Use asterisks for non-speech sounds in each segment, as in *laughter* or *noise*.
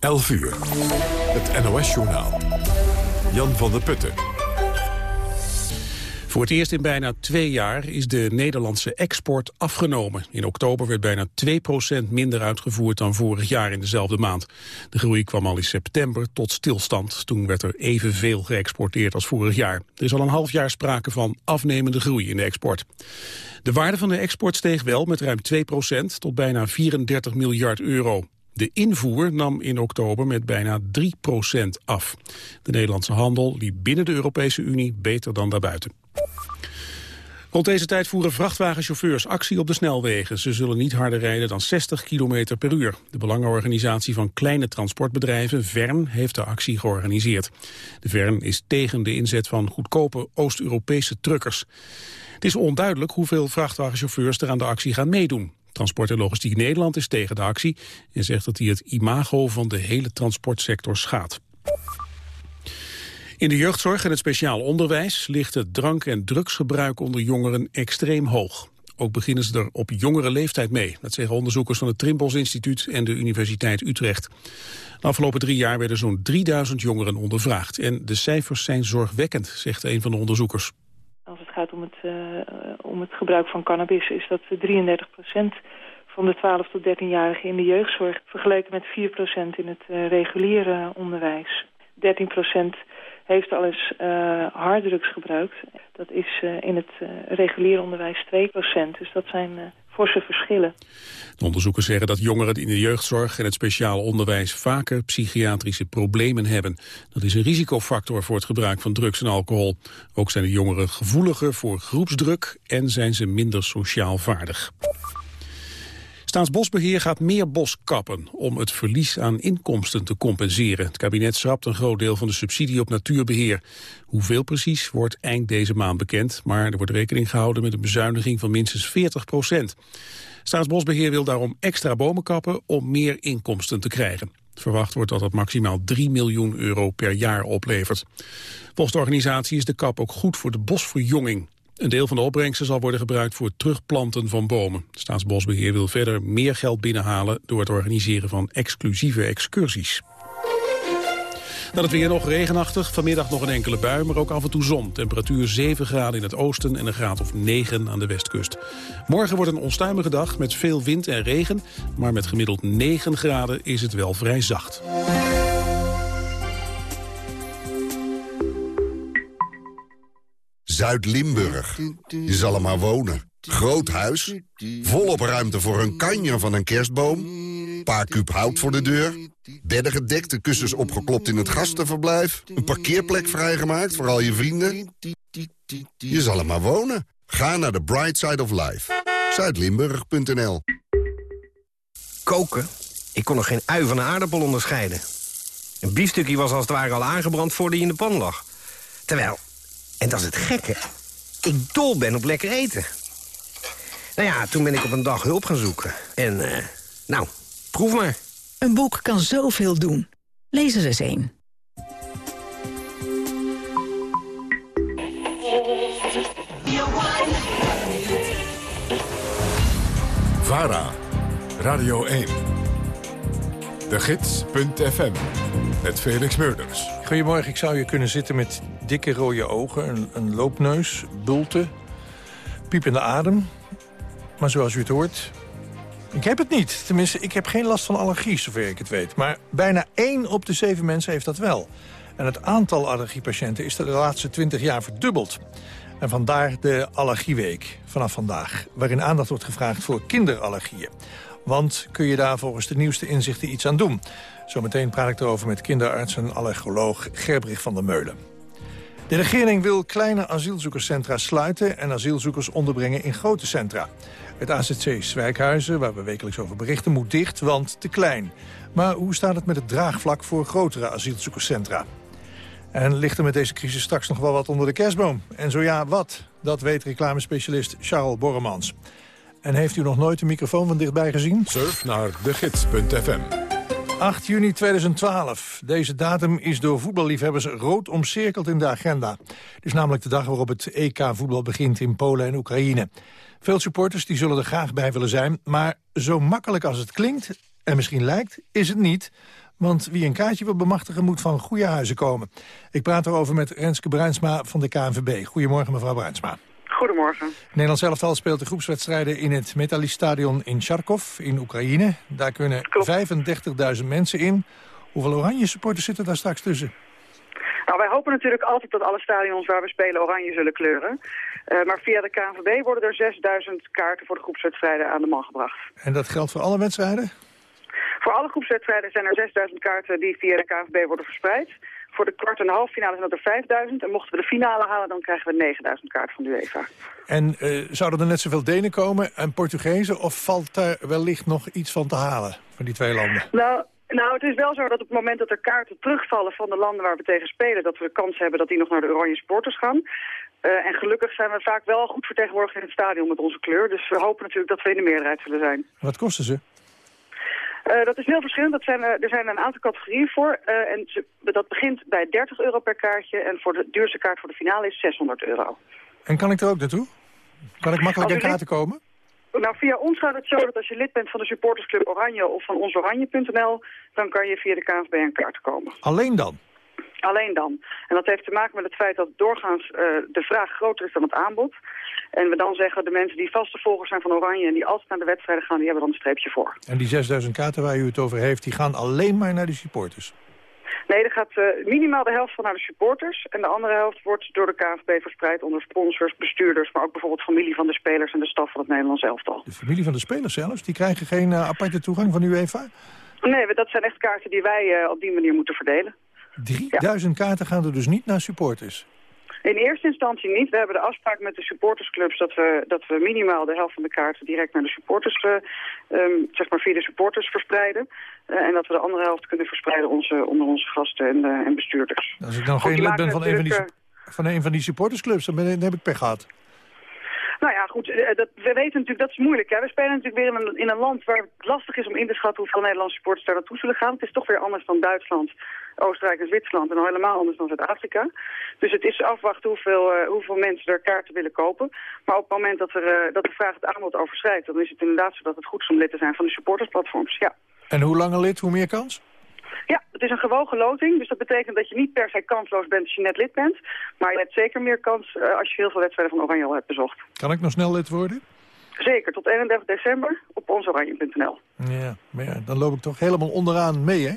11 uur. Het NOS-journaal. Jan van der Putten. Voor het eerst in bijna twee jaar is de Nederlandse export afgenomen. In oktober werd bijna 2% minder uitgevoerd dan vorig jaar in dezelfde maand. De groei kwam al in september tot stilstand. Toen werd er evenveel geëxporteerd als vorig jaar. Er is al een half jaar sprake van afnemende groei in de export. De waarde van de export steeg wel met ruim 2% tot bijna 34 miljard euro. De invoer nam in oktober met bijna 3% af. De Nederlandse handel liep binnen de Europese Unie beter dan daarbuiten. Rond deze tijd voeren vrachtwagenchauffeurs actie op de snelwegen. Ze zullen niet harder rijden dan 60 km per uur. De belangenorganisatie van kleine transportbedrijven, VERN, heeft de actie georganiseerd. De VERN is tegen de inzet van goedkope Oost-Europese truckers. Het is onduidelijk hoeveel vrachtwagenchauffeurs er aan de actie gaan meedoen. Transport en Logistiek Nederland is tegen de actie en zegt dat hij het imago van de hele transportsector schaadt. In de jeugdzorg en het speciaal onderwijs ligt het drank- en drugsgebruik onder jongeren extreem hoog. Ook beginnen ze er op jongere leeftijd mee. Dat zeggen onderzoekers van het Trimbos Instituut en de Universiteit Utrecht. De afgelopen drie jaar werden zo'n 3000 jongeren ondervraagd. En de cijfers zijn zorgwekkend, zegt een van de onderzoekers. Als het gaat om het, uh, om het gebruik van cannabis is dat 33% van de 12 tot 13-jarigen in de jeugdzorg... vergeleken met 4% in het uh, reguliere onderwijs. 13% heeft al eens uh, harddrugs gebruikt. Dat is in het reguliere onderwijs 2% Dus dat zijn forse verschillen. De onderzoekers zeggen dat jongeren in de jeugdzorg en het speciaal onderwijs vaker psychiatrische problemen hebben. Dat is een risicofactor voor het gebruik van drugs en alcohol. Ook zijn de jongeren gevoeliger voor groepsdruk en zijn ze minder sociaal vaardig. Staatsbosbeheer gaat meer bos kappen om het verlies aan inkomsten te compenseren. Het kabinet schrapt een groot deel van de subsidie op natuurbeheer. Hoeveel precies wordt eind deze maand bekend, maar er wordt rekening gehouden met een bezuiniging van minstens 40 procent. Staatsbosbeheer wil daarom extra bomen kappen om meer inkomsten te krijgen. Verwacht wordt dat het maximaal 3 miljoen euro per jaar oplevert. Volgens de organisatie is de kap ook goed voor de bosverjonging. Een deel van de opbrengsten zal worden gebruikt voor het terugplanten van bomen. Staatsbosbeheer wil verder meer geld binnenhalen door het organiseren van exclusieve excursies. Dan het weer nog regenachtig, vanmiddag nog een enkele bui, maar ook af en toe zon. Temperatuur 7 graden in het oosten en een graad of 9 aan de westkust. Morgen wordt een onstuimige dag met veel wind en regen, maar met gemiddeld 9 graden is het wel vrij zacht. Zuid-Limburg. Je zal er maar wonen. Groot huis, volop ruimte voor een kanjer van een kerstboom... paar kuub hout voor de deur, bedden gedekt, de kussens opgeklopt in het gastenverblijf... een parkeerplek vrijgemaakt voor al je vrienden. Je zal er maar wonen. Ga naar de Bright Side of Life. Zuidlimburg.nl Koken? Ik kon nog geen ui van een aardappel onderscheiden. Een biefstukje was als het ware al aangebrand voordat hij in de pan lag. Terwijl... En dat is het gekke. Ik dol ben op lekker eten. Nou ja, toen ben ik op een dag hulp gaan zoeken. En, uh, nou, proef maar. Een boek kan zoveel doen. Lees er eens een. VARA, Radio 1. De Gids.fm, met Felix Meurders. Goedemorgen, ik zou je kunnen zitten met dikke rode ogen, een, een loopneus, bulten, piepende adem. Maar zoals u het hoort, ik heb het niet. Tenminste, ik heb geen last van allergie, zover ik het weet. Maar bijna één op de zeven mensen heeft dat wel. En het aantal allergiepatiënten is de laatste twintig jaar verdubbeld. En vandaar de Allergieweek vanaf vandaag... waarin aandacht wordt gevraagd voor kinderallergieën. Want kun je daar volgens de nieuwste inzichten iets aan doen? Zometeen praat ik erover met kinderarts en allergoloog Gerbrich van der Meulen. De regering wil kleine asielzoekerscentra sluiten... en asielzoekers onderbrengen in grote centra. Het AZC Zwijkhuizen, waar we wekelijks over berichten, moet dicht, want te klein. Maar hoe staat het met het draagvlak voor grotere asielzoekerscentra? En ligt er met deze crisis straks nog wel wat onder de kerstboom? En zo ja, wat? Dat weet reclamespecialist Charles Borremans. En heeft u nog nooit een microfoon van dichtbij gezien? Surf naar degids.fm. 8 juni 2012. Deze datum is door voetballiefhebbers rood omcirkeld in de agenda. Het is namelijk de dag waarop het EK-voetbal begint in Polen en Oekraïne. Veel supporters die zullen er graag bij willen zijn, maar zo makkelijk als het klinkt... en misschien lijkt, is het niet... Want wie een kaartje wil bemachtigen moet van goede huizen komen. Ik praat erover met Renske Bruinsma van de KNVB. Goedemorgen mevrouw Bruinsma. Goedemorgen. Nederland zelftal speelt de groepswedstrijden in het Metalistadion in Charkov in Oekraïne. Daar kunnen 35.000 mensen in. Hoeveel oranje supporters zitten daar straks tussen? Nou, wij hopen natuurlijk altijd dat alle stadions waar we spelen oranje zullen kleuren. Uh, maar via de KNVB worden er 6000 kaarten voor de groepswedstrijden aan de man gebracht. En dat geldt voor alle wedstrijden? Voor alle groepswedstrijden zijn er 6000 kaarten die via de KNVB worden verspreid. Voor de kwart- en halve finale zijn dat er 5000. En mochten we de finale halen, dan krijgen we 9000 kaarten van de UEFA. En uh, zouden er net zoveel Denen komen en Portugezen? Of valt daar wellicht nog iets van te halen van die twee landen? Nou, nou, het is wel zo dat op het moment dat er kaarten terugvallen van de landen waar we tegen spelen... dat we de kans hebben dat die nog naar de oranje supporters gaan. Uh, en gelukkig zijn we vaak wel goed vertegenwoordigd in het stadion met onze kleur. Dus we hopen natuurlijk dat we in de meerderheid zullen zijn. Wat kosten ze? Uh, dat is heel verschillend. Dat zijn, uh, er zijn een aantal categorieën voor. Uh, en ze, dat begint bij 30 euro per kaartje. En voor de duurste kaart voor de finale is 600 euro. En kan ik er ook naartoe? Kan ik makkelijk aan kaarten komen? Nou, via ons gaat het zo dat als je lid bent van de supportersclub Oranje of van onsoranje.nl... dan kan je via de KNVB aan kaarten komen. Alleen dan? Alleen dan. En dat heeft te maken met het feit dat doorgaans uh, de vraag groter is dan het aanbod. En we dan zeggen, de mensen die vaste volgers zijn van Oranje... en die altijd naar de wedstrijden gaan, die hebben dan een streepje voor. En die 6000 kaarten waar u het over heeft, die gaan alleen maar naar de supporters? Nee, er gaat uh, minimaal de helft van naar de supporters. En de andere helft wordt door de KNVB verspreid onder sponsors, bestuurders... maar ook bijvoorbeeld familie van de spelers en de staf van het Nederlands elftal. De familie van de spelers zelfs? Die krijgen geen uh, aparte toegang van UEFA? Nee, dat zijn echt kaarten die wij op die manier moeten verdelen. 3000 ja. kaarten gaan er dus niet naar supporters? In eerste instantie niet. We hebben de afspraak met de supportersclubs dat we, dat we minimaal de helft van de kaarten direct naar de supporters, uh, um, zeg maar via de supporters verspreiden. Uh, en dat we de andere helft kunnen verspreiden onze, onder onze gasten en, uh, en bestuurders. Als ik dan geen lid ben van een van, die, van een van die supportersclubs, dan, ben, dan heb ik pech gehad. Nou ja, goed, dat, we weten natuurlijk, dat is moeilijk. Hè? We spelen natuurlijk weer in een, in een land waar het lastig is om in te schatten hoeveel Nederlandse supporters daar naartoe zullen gaan. Het is toch weer anders dan Duitsland, Oostenrijk en Zwitserland en helemaal anders dan Zuid-Afrika. Dus het is afwachten hoeveel, uh, hoeveel mensen er kaarten willen kopen. Maar op het moment dat, er, uh, dat de vraag het aanbod overschrijdt, dan is het inderdaad zo dat het goed is om lid te zijn van de supportersplatforms, ja. En hoe langer lid, hoe meer kans? Het is een gewogen loting. Dus dat betekent dat je niet per se kansloos bent als je net lid bent. Maar je hebt zeker meer kans uh, als je heel veel wedstrijden van Oranje al hebt bezocht. Kan ik nog snel lid worden? Zeker, tot 31 december op onsoranje.nl. Ja, maar ja, dan loop ik toch helemaal onderaan mee, hè?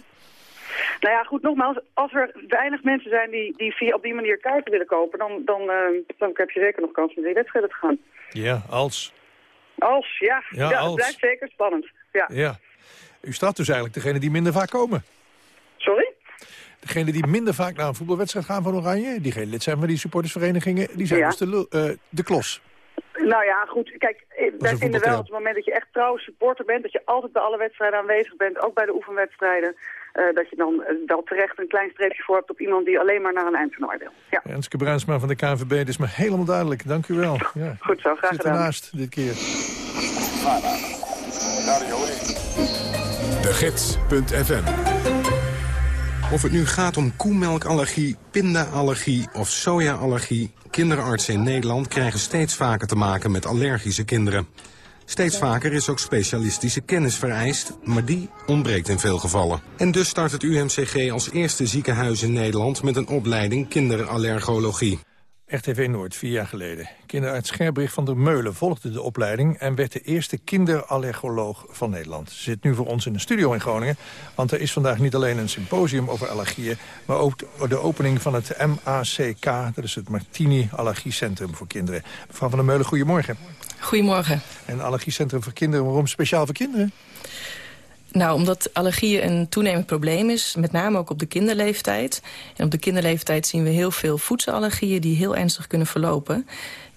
Nou ja, goed, nogmaals, als er weinig mensen zijn die, die via op die manier kaarten willen kopen... dan, dan, uh, dan heb je zeker nog kans om die wedstrijden te gaan. Ja, als. Als, ja. Ja, ja als. het blijft zeker spannend. Ja. ja. U staat dus eigenlijk degene die minder vaak komen. Sorry? Degene die minder vaak naar een voetbalwedstrijd gaan van Oranje... die geen lid zijn van die supportersverenigingen... die zijn Ja. dus de, uh, de klos. Nou ja, goed. Kijk, eh, wij vinden wel op het moment dat je echt trouw supporter bent... dat je altijd bij alle wedstrijden aanwezig bent, ook bij de oefenwedstrijden... eh, dat je dan eh, wel terecht een klein streepje voor hebt op iemand die alleen maar naar een eindtoernooi wil. Ja, Enske Bruinsma van de KNVB, dit is me helemaal duidelijk. Dank u wel. Ja. goed zo, graag Zit gedaan. ernaast dit keer. De Gids.fm Of het nu gaat om koemelkallergie, pindaallergie of sojaallergie... kinderartsen in Nederland krijgen steeds vaker te maken met allergische kinderen. Steeds vaker is ook specialistische kennis vereist, maar die ontbreekt in veel gevallen. En dus start het UMCG als eerste ziekenhuis in Nederland met een opleiding kinderallergologie. RTV Noord, vier jaar geleden. Kinderarts Gerbrich van der Meulen volgde de opleiding... en werd de eerste kinderallergoloog van Nederland. Ze zit nu voor ons in de studio in Groningen... want er is vandaag niet alleen een symposium over allergieën... maar ook de opening van het MACK, dat is het Martini Allergiecentrum voor Kinderen. Mevrouw van der Meulen, goedemorgen. Goedemorgen. En Allergiecentrum voor Kinderen, waarom speciaal voor kinderen? Nou, omdat allergieën een toenemend probleem is, met name ook op de kinderleeftijd. En op de kinderleeftijd zien we heel veel voedselallergieën die heel ernstig kunnen verlopen.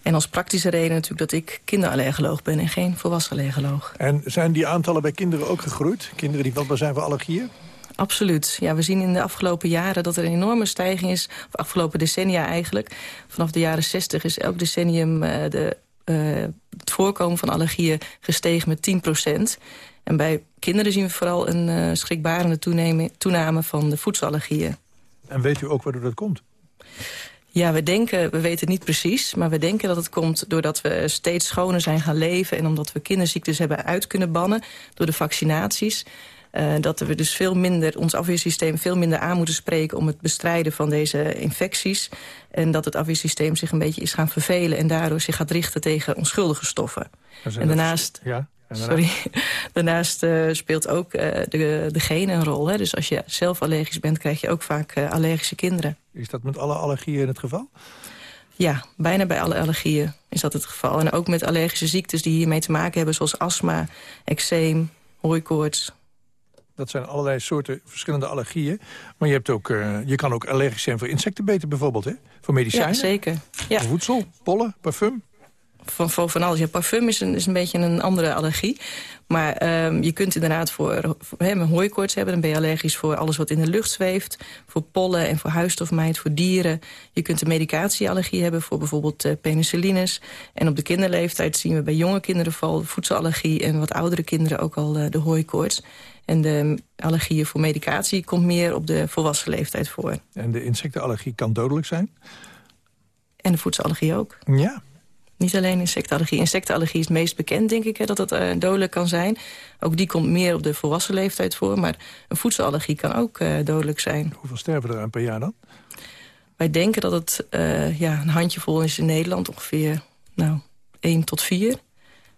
En als praktische reden natuurlijk dat ik kinderallergoloog ben en geen volwassen allergoloog. En zijn die aantallen bij kinderen ook gegroeid? Kinderen die vatbaar zijn voor allergieën? Absoluut. Ja, we zien in de afgelopen jaren dat er een enorme stijging is. Of afgelopen decennia eigenlijk. Vanaf de jaren 60 is elk decennium uh, de, uh, het voorkomen van allergieën gestegen met 10 procent. En bij kinderen zien we vooral een uh, schrikbarende toename, toename van de voedselallergieën. En weet u ook waardoor dat komt? Ja, we denken, we weten het niet precies, maar we denken dat het komt doordat we steeds schoner zijn gaan leven en omdat we kinderziektes hebben uit kunnen bannen door de vaccinaties. Uh, dat we dus veel minder, ons afweersysteem veel minder aan moeten spreken... om het bestrijden van deze infecties. En dat het afweersysteem zich een beetje is gaan vervelen... en daardoor zich gaat richten tegen onschuldige stoffen. En daarnaast... Ja? Sorry. *laughs* Daarnaast uh, speelt ook uh, de, de genen een rol. Hè? Dus als je zelf allergisch bent, krijg je ook vaak uh, allergische kinderen. Is dat met alle allergieën het geval? Ja, bijna bij alle allergieën is dat het geval. En ook met allergische ziektes die hiermee te maken hebben... zoals astma, eczeem, hooikoorts. Dat zijn allerlei soorten verschillende allergieën. Maar je, hebt ook, je kan ook allergisch zijn voor insectenbeten bijvoorbeeld, hè? Voor medicijnen? Ja, zeker. Ja. Voedsel, pollen, parfum? Van, van, van alles. Ja, parfum is een, is een beetje een andere allergie. Maar um, je kunt inderdaad voor, voor he, hooikoorts hebben. Dan ben je allergisch voor alles wat in de lucht zweeft. Voor pollen en voor huisstofmijt, voor dieren. Je kunt een medicatieallergie hebben voor bijvoorbeeld uh, penicillines. En op de kinderleeftijd zien we bij jonge kinderen vooral voedselallergie... en wat oudere kinderen ook al uh, de hooikoorts. En de allergieën voor medicatie komt meer op de volwassen leeftijd voor. En de insectenallergie kan dodelijk zijn? En de voedselallergie ook. Ja, niet alleen insectenallergie. Insectenallergie is het meest bekend, denk ik, hè, dat het uh, dodelijk kan zijn. Ook die komt meer op de volwassen leeftijd voor. Maar een voedselallergie kan ook uh, dodelijk zijn. Hoeveel sterven er aan per jaar dan? Wij denken dat het uh, ja, een handjevol is in Nederland. Ongeveer nou, 1 tot 4.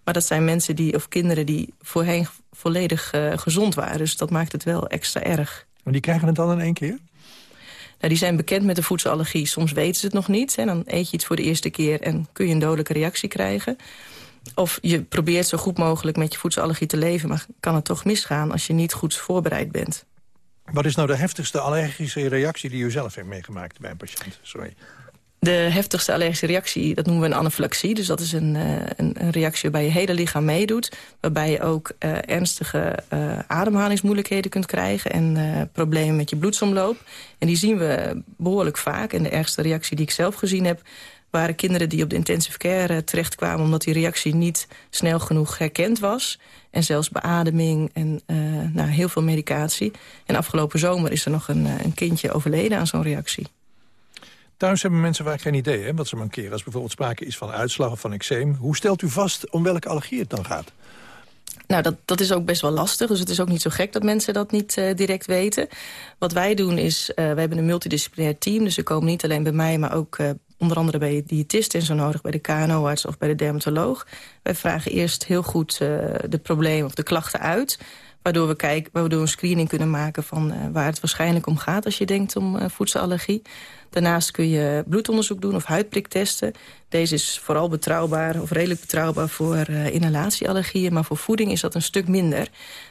Maar dat zijn mensen die, of kinderen die voorheen volledig gezond waren. Dus dat maakt het wel extra erg. Maar die krijgen het dan in één keer? Nou, die zijn bekend met de voedselallergie. Soms weten ze het nog niet. Hè. Dan eet je iets voor de eerste keer en kun je een dodelijke reactie krijgen. Of je probeert zo goed mogelijk met je voedselallergie te leven... maar kan het toch misgaan als je niet goed voorbereid bent. Wat is nou de heftigste allergische reactie die u zelf heeft meegemaakt bij een patiënt? Sorry. De heftigste allergische reactie, dat noemen we een anafylaxie. Dus dat is een, uh, een, reactie waarbij je hele lichaam meedoet. Waarbij je ook uh, ernstige uh, ademhalingsmoeilijkheden kunt krijgen... en problemen met je bloedsomloop. En die zien we behoorlijk vaak. En de ergste reactie die ik zelf gezien heb... waren kinderen die op de intensive care terechtkwamen... omdat die reactie niet snel genoeg herkend was. En zelfs beademing en nou, heel veel medicatie. En afgelopen zomer is er nog een, een kindje overleden aan zo'n reactie. Thuis hebben mensen vaak geen idee wat ze mankeren. Als bijvoorbeeld sprake is van uitslag of van eczeem. Hoe stelt u vast om welke allergie het dan gaat? Nou, dat, dat is ook best wel lastig. Dus het is ook niet zo gek dat mensen dat niet uh, direct weten. Wat wij doen is, uh, wij hebben een multidisciplinair team. Dus ze komen niet alleen bij mij, maar ook uh, onder andere bij diëtisten en zo nodig... bij de KNO-arts of bij de dermatoloog. Wij vragen eerst heel goed de problemen of de klachten uit... Waardoor we, kijken, waardoor we een screening kunnen maken van waar het waarschijnlijk om gaat... als je denkt om voedselallergie. Daarnaast kun je bloedonderzoek doen of huidpriktesten. Deze is vooral betrouwbaar of redelijk betrouwbaar voor uh, inhalatieallergieën... maar voor voeding is dat een stuk minder.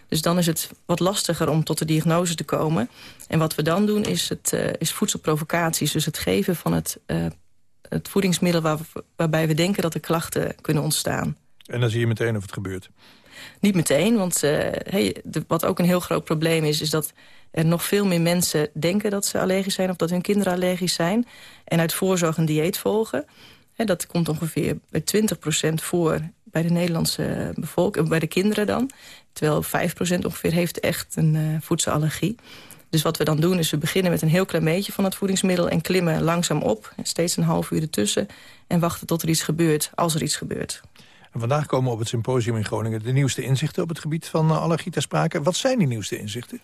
Dus dan is het wat lastiger om tot de diagnose te komen. En wat we dan doen is, het, is voedselprovocaties. Dus het geven van het, het voedingsmiddel waar, waarbij we denken dat er klachten kunnen ontstaan. En dan zie je meteen of het gebeurt? Niet meteen, want uh, hey, de, wat ook een heel groot probleem is... is dat er nog veel meer mensen denken dat ze allergisch zijn... of dat hun kinderen allergisch zijn. En uit voorzorg een dieet volgen. Dat komt ongeveer bij 20% voor bij de Nederlandse bevolking, bij de kinderen dan. Terwijl 5% ongeveer heeft echt een uh, voedselallergie. Dus wat we dan doen is we beginnen met een heel klein beetje van het voedingsmiddel... en klimmen langzaam op, steeds een half uur ertussen... en wachten tot er iets gebeurt, als er iets gebeurt. En vandaag komen op het symposium in Groningen de nieuwste inzichten op het gebied van uh, allergie ter sprake. Wat zijn die nieuwste inzichten?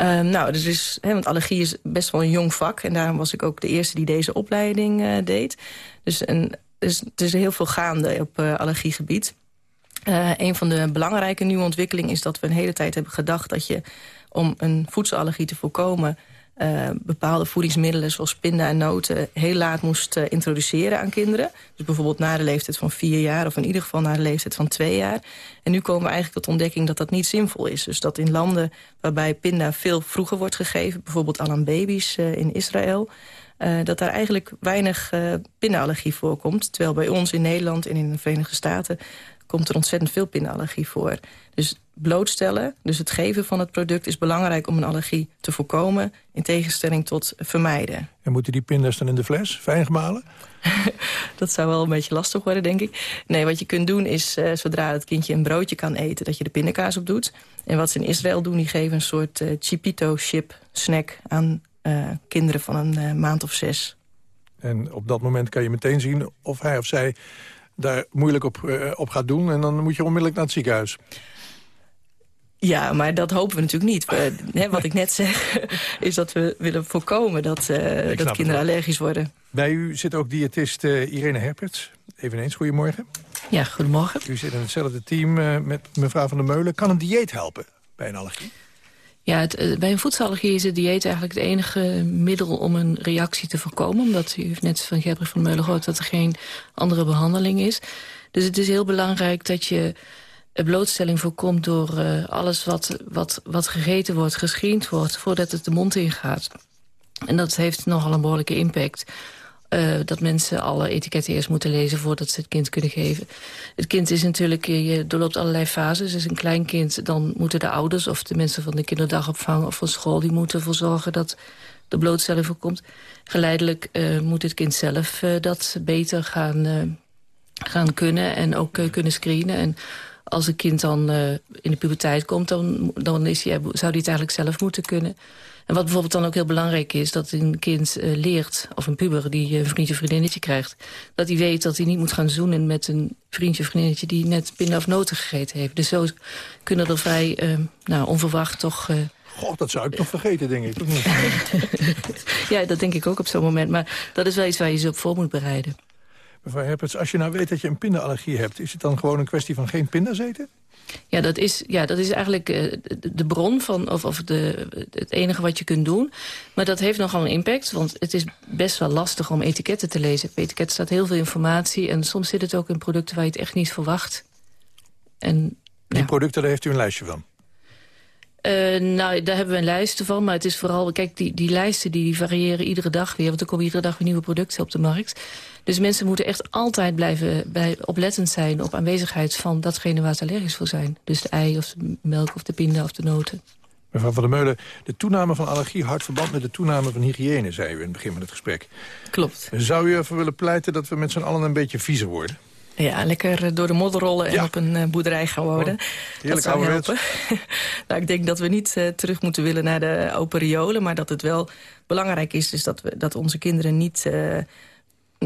Uh, nou, dus is, want allergie is best wel een jong vak. En daarom was ik ook de eerste die deze opleiding uh, deed. Dus, een, dus er is heel veel gaande op uh, allergiegebied. een van de belangrijke nieuwe ontwikkelingen is dat we een hele tijd hebben gedacht... dat je om een voedselallergie te voorkomen uh, bepaalde voedingsmiddelen zoals pinda en noten heel laat moest uh, introduceren aan kinderen. Dus bijvoorbeeld na de leeftijd van vier jaar of in ieder geval na de leeftijd van twee jaar. En nu komen we eigenlijk tot ontdekking dat dat niet zinvol is. Dus dat in landen waarbij pinda veel vroeger wordt gegeven, bijvoorbeeld al aan baby's uh, in Israël... dat daar eigenlijk weinig pindaallergie voorkomt. Terwijl bij ons in Nederland en in de Verenigde Staten komt er ontzettend veel pindaallergie voor. Dus blootstellen, dus het geven van het product... is belangrijk om een allergie te voorkomen... in tegenstelling tot vermijden. En moeten die pinda's dan in de fles, fijn gemalen? *laughs* dat zou wel een beetje lastig worden, denk ik. Nee, wat je kunt doen is, uh, zodra het kindje een broodje kan eten... dat je de pindakaas op doet. En wat ze in Israël doen, die geven een soort uh, chipito-chip snack... aan uh, kinderen van een maand of zes. En op dat moment kan je meteen zien of hij of zij daar moeilijk op, op gaat doen... en dan moet je onmiddellijk naar het ziekenhuis. Ja, maar dat hopen we natuurlijk niet. We, hè, wat ik net zeg, *laughs* is dat we willen voorkomen dat, uh, dat kinderen allergisch worden. Bij u zit ook diëtist uh, Irene Herperts. Eveneens, goedemorgen. Ja, goedemorgen. U zit in hetzelfde team uh, met mevrouw Van der Meulen. Kan een dieet helpen bij een allergie? Ja, het, bij een voedselallergie is het dieet eigenlijk het enige middel om een reactie te voorkomen. Omdat u heeft net van Gerbrig van der Meulen gehoord dat er geen andere behandeling is. Dus het is heel belangrijk dat je blootstelling voorkomt door uh, alles wat, wat, wat gegeten wordt, geschreend wordt, voordat het de mond ingaat. En dat heeft nogal een behoorlijke impact. Uh, dat mensen alle etiketten eerst moeten lezen voordat ze het kind kunnen geven. Het kind is natuurlijk, je doorloopt allerlei fases. Dus een klein kind, dan moeten de ouders of de mensen van de kinderdagopvang of van school... die moeten ervoor zorgen dat de blootstelling voorkomt. Geleidelijk uh, moet het kind zelf dat beter gaan, gaan kunnen en ook kunnen screenen. En als een kind dan uh, in de puberteit komt, dan, dan is hij, zou hij het eigenlijk zelf moeten kunnen. En wat bijvoorbeeld dan ook heel belangrijk is... dat een kind uh, leert, of een puber die een vriendje of vriendinnetje krijgt... dat hij weet dat hij niet moet gaan zoenen met een vriendje of vriendinnetje... die net pinda of noten gegeten heeft. Dus zo kunnen er vrij uh, nou, onverwacht toch... Goh, dat zou ik toch vergeten, denk ik. *laughs* Ja, dat denk ik ook op zo'n moment. Maar dat is wel iets waar je ze op voor moet bereiden. Mevrouw Herperts, als je nou weet dat je een pindaallergie hebt... is het dan gewoon een kwestie van geen pinda's eten? Ja, dat is, ja, dat is eigenlijk uh, de bron van, of, of de, het enige wat je kunt doen. Maar dat heeft nogal een impact, want het is best wel lastig om etiketten te lezen. Op etiketten staat heel veel informatie en soms zit het ook in producten waar je het echt niet verwacht. En, Die ja. producten, daar heeft u een lijstje van? Uh, nou, daar hebben we een lijst van. Maar het is vooral, kijk, die, die lijsten die variëren iedere dag weer. Want er komen iedere dag weer nieuwe producten op de markt. Dus mensen moeten echt altijd blijven bij, oplettend zijn... op aanwezigheid van datgene waar ze allergisch voor zijn. Dus de ei of de melk of de pinda of de noten. Mevrouw van der Meulen, de toename van allergie houdt verband met de toename van hygiëne, zei u in het begin van het gesprek. Klopt. Zou u ervoor willen pleiten dat we met z'n allen een beetje viezer worden? Ja, lekker door de modder rollen en Ja. op een uh, boerderij gaan wonen. Oh, dat heerlijk zou helpen. *laughs* nou, ik denk dat we niet uh, terug moeten willen naar de open riolen... maar dat het wel belangrijk is, is dat, we, dat onze kinderen niet... Uh,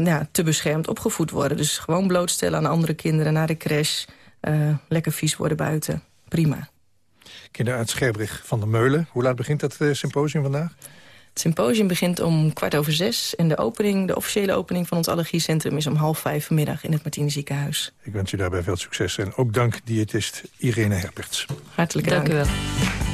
ja, te beschermd opgevoed worden. Dus gewoon blootstellen aan andere kinderen, naar de crash. Uh, lekker vies worden buiten. Prima. Kinderarts Gerbrig van der Meulen. Hoe laat begint dat uh, symposium vandaag? Het symposium begint om kwart over zes. En de, opening, de officiële opening van ons allergiecentrum is om half vijf vanmiddag in het Martini ziekenhuis. Ik wens u daarbij veel succes. En ook dank diëtist Irene Herperts. Hartelijk dank. Dank u wel.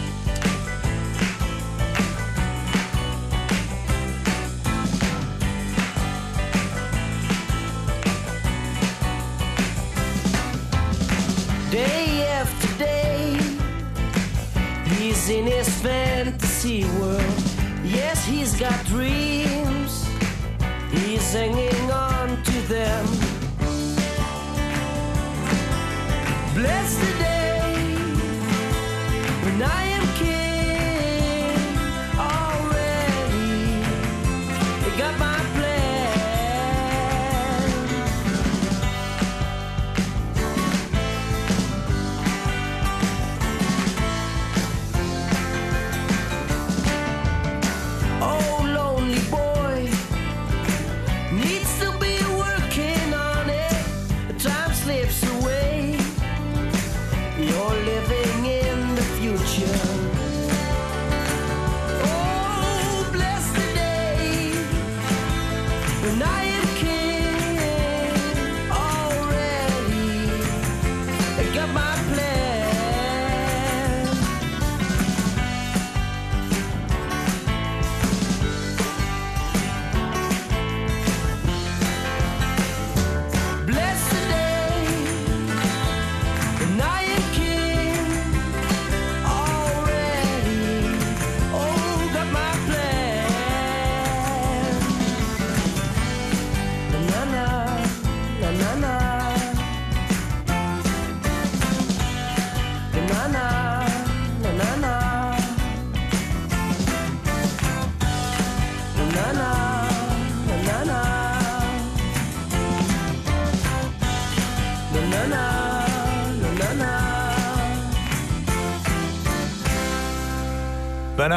Dream.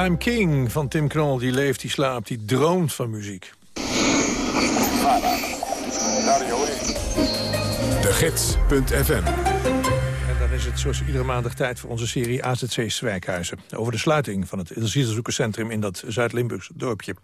I'm King van Tim Knol. Die leeft, die slaapt, die droomt van muziek. De Gids.fm dan is het zoals iedere maandag tijd voor onze serie AZC's Wijkhuizen. Over de sluiting van het asielzoekerscentrum in dat Zuid-Limburgs dorpje.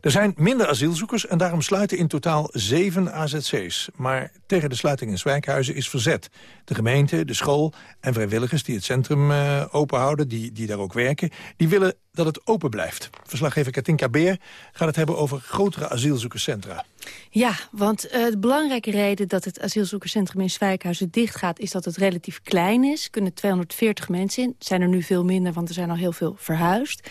Er zijn minder asielzoekers en daarom sluiten in totaal zeven AZC's. Maar tegen de sluiting in Zwijkhuizen is verzet. De gemeente, de school en vrijwilligers die het centrum uh, openhouden, die, die daar ook werken... die willen dat het open blijft. Verslaggever Katinka Beer gaat het hebben over grotere asielzoekerscentra. Ja, want uh, de belangrijke reden dat het asielzoekerscentrum in Zwijkhuizen dicht gaat... is dat het relatief klein is. Kunnen 240 mensen in. zijn er nu veel minder, want er zijn al heel veel verhuisd.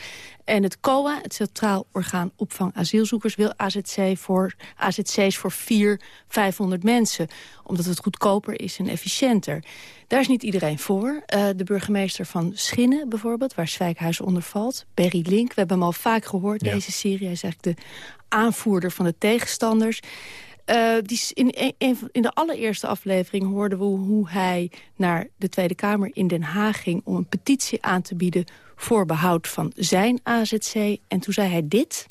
En het COA, het Centraal Orgaan Opvang Asielzoekers... wil AZC voor, AZC's voor 400, 500 mensen. Omdat het goedkoper is en efficiënter. Daar is niet iedereen voor. Uh, de burgemeester van Schinnen bijvoorbeeld, waar Zwijkhuizen onder valt. Berry Link, we hebben hem al vaak gehoord, ja. deze serie. Hij is eigenlijk de aanvoerder van de tegenstanders. Uh, die in, in, in, de allereerste aflevering hoorden we hoe hij naar de Tweede Kamer in Den Haag ging... om een petitie aan te bieden voor behoud van zijn AZC. En toen zei hij dit.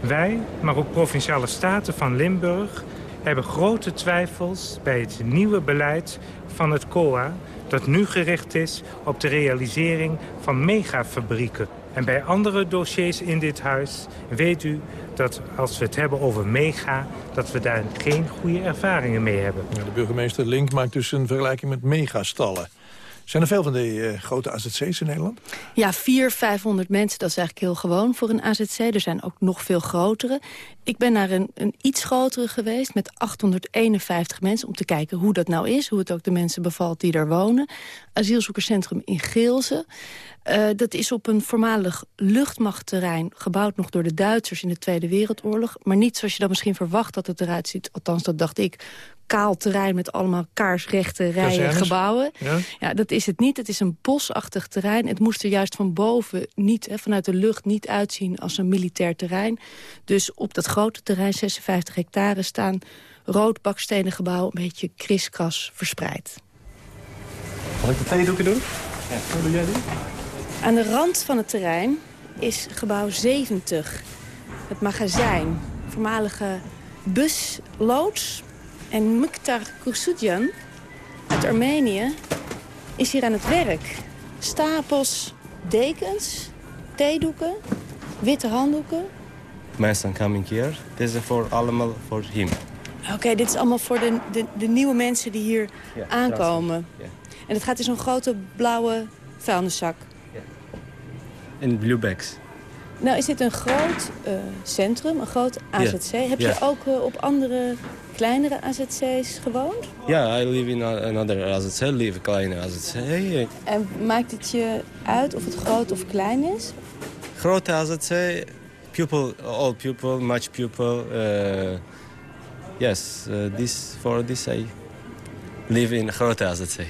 Wij, maar ook Provinciale Staten van Limburg... hebben grote twijfels bij het nieuwe beleid van het COA... dat nu gericht is op de realisering van megafabrieken. En bij andere dossiers in dit huis weet u dat als we het hebben over mega... dat we daar geen goede ervaringen mee hebben. De burgemeester Link maakt dus een vergelijking met megastallen. Zijn er veel van die uh, grote AZC's in Nederland? Ja, 400, 500 mensen, dat is eigenlijk heel gewoon voor een AZC. Er zijn ook nog veel grotere. Ik ben naar een, een iets grotere geweest met 851 mensen... om te kijken hoe dat nou is, hoe het ook de mensen bevalt die daar wonen. Asielzoekerscentrum in Geelze. Uh, dat is op een voormalig luchtmachtterrein... gebouwd nog door de Duitsers in de Tweede Wereldoorlog. Maar niet zoals je dan misschien verwacht dat het eruit ziet. Althans, dat dacht ik kaal terrein met allemaal kaarsrechte rijen Kazernes? gebouwen. Ja? ja, dat is het niet. Het is een bosachtig terrein. Het moest er juist van boven niet, hè, vanuit de lucht niet uitzien als een militair terrein. Dus op dat grote terrein, 56 hectare, staan rood bakstenen gebouwen... een beetje kriskras verspreid. Zal ik de theedoeken doen? Ja. Wat doe jij doen? Aan de rand van het terrein is gebouw 70. Het magazijn. Voormalige busloods. En Mukhtar Kursudjan uit Armenië is hier aan het werk. Stapels dekens, theedoeken, witte handdoeken. Mensen coming here. Dit is voor allemaal voor hem. Oké, okay, dit is allemaal voor de, de, de, nieuwe mensen die hier ja, aankomen. Ja. En het gaat in zo'n grote blauwe vuilniszak. Ja. In blue bags. Nou, is dit een groot uh, centrum, een groot AZC? Yeah. Heb je ook uh, op andere kleinere AZC's gewoond? Ja, I live in another AZC, live kleine AZC. En maakt het je uit of het groot of klein is? Grote AZC, people, all people, much people. Uh, yes, this, for this I live in grote AZC. Oké,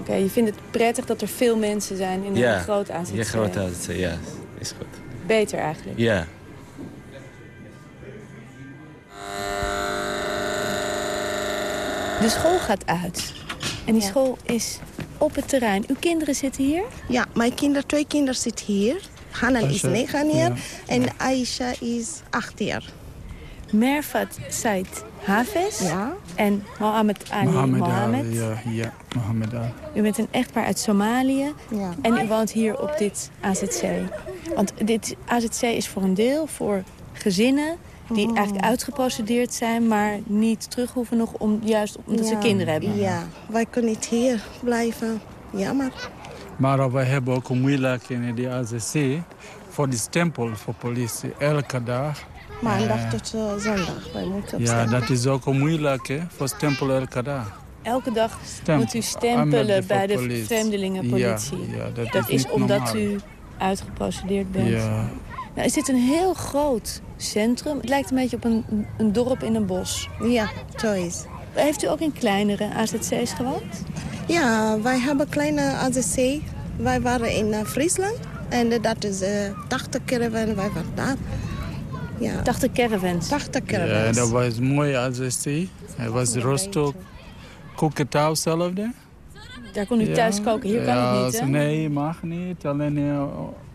okay, je vindt het prettig dat er veel mensen zijn in een groot AZC? Ja, grote AZC, ja, is goed. Beter eigenlijk? Ja. De school gaat uit. En die ja. school is op het terrein. Uw kinderen zitten hier? Ja, mijn kinderen, twee kinderen zitten hier. Hanan is negen jaar ja. en Aisha is acht jaar. Merfat Said Hafez ja. en Mohammed Ali Mohammed. Mohammed. Ali, ja, ja, Mohammed Ali. U bent een echtpaar uit Somalië ja. en u woont hier op dit AZC. Want dit AZC is voor een deel voor gezinnen die Mm. eigenlijk uitgeprocedeerd zijn... maar niet terug hoeven nog om, juist omdat ja. ze kinderen hebben. Ja, wij kunnen niet hier blijven. Jammer. Maar wij hebben ook moeilijk in de AZC voor de stempel voor politie. Elke dag. Maandag tot uh, zondag. Wij moeten ja, dat is ook moeilijk hè, voor stempel elke dag. Elke dag Stempel. moet u stempelen bij de politie. vreemdelingenpolitie. Ja, ja, dat, dat is, is omdat normaal. u uitgeprocedeerd bent. Ja. Nou, is dit een heel groot centrum? Het lijkt een beetje op een, een dorp in een bos. Ja, zo is Heeft u ook in kleinere AZC's gewoond? Ja, wij hebben kleine AZC. Wij waren in uh, Friesland. En dat is uh, 80 caravan. Wij waren daar. Ja. 80 caravans? 80 caravans. Ja, dat was mooi AZC. Het was roostok. Kook het thuis zelf daar. Daar kon u ja. thuis koken. Hier kan het niet, hè? Nee, mag niet. Alleen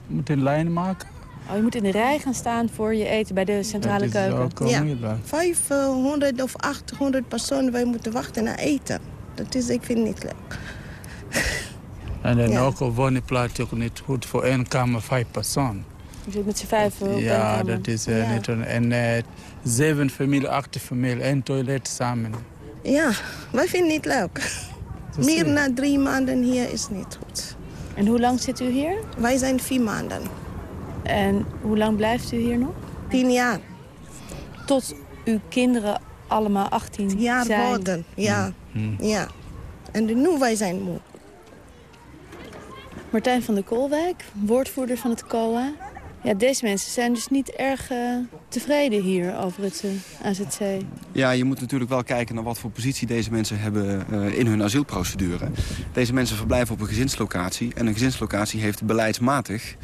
moet een lijn maken. Oh, je moet in de rij gaan staan voor je eten bij de centrale keuken. Ja, 500 of 800 personen wij moeten wachten naar eten. Dat is, ik vind het niet leuk. En dan Ja. ook een woonplaats ook niet goed voor één kamer, vijf personen. Je zit met z'n vijf op Ja, dat is eh, Ja. niet... een- En eh, zeven familie, acht familie, één toilet samen. Ja, wij vinden het niet leuk. *laughs* Meer na drie maanden hier is niet goed. En hoe lang zit u hier? Wij zijn vier maanden. En hoe lang blijft u hier nog? Tien jaar. Tot uw kinderen allemaal 18 jaar zijn. worden. Ja. ja. En nu wij zijn moe. Martijn van der Koolwijk, woordvoerder van het COA. Ja, deze mensen zijn dus niet erg eh, tevreden hier over het eh, AZC. Ja, je moet natuurlijk wel kijken naar wat voor positie deze mensen hebben eh, in hun asielprocedure. Deze mensen verblijven op een gezinslocatie. En een gezinslocatie heeft beleidsmatig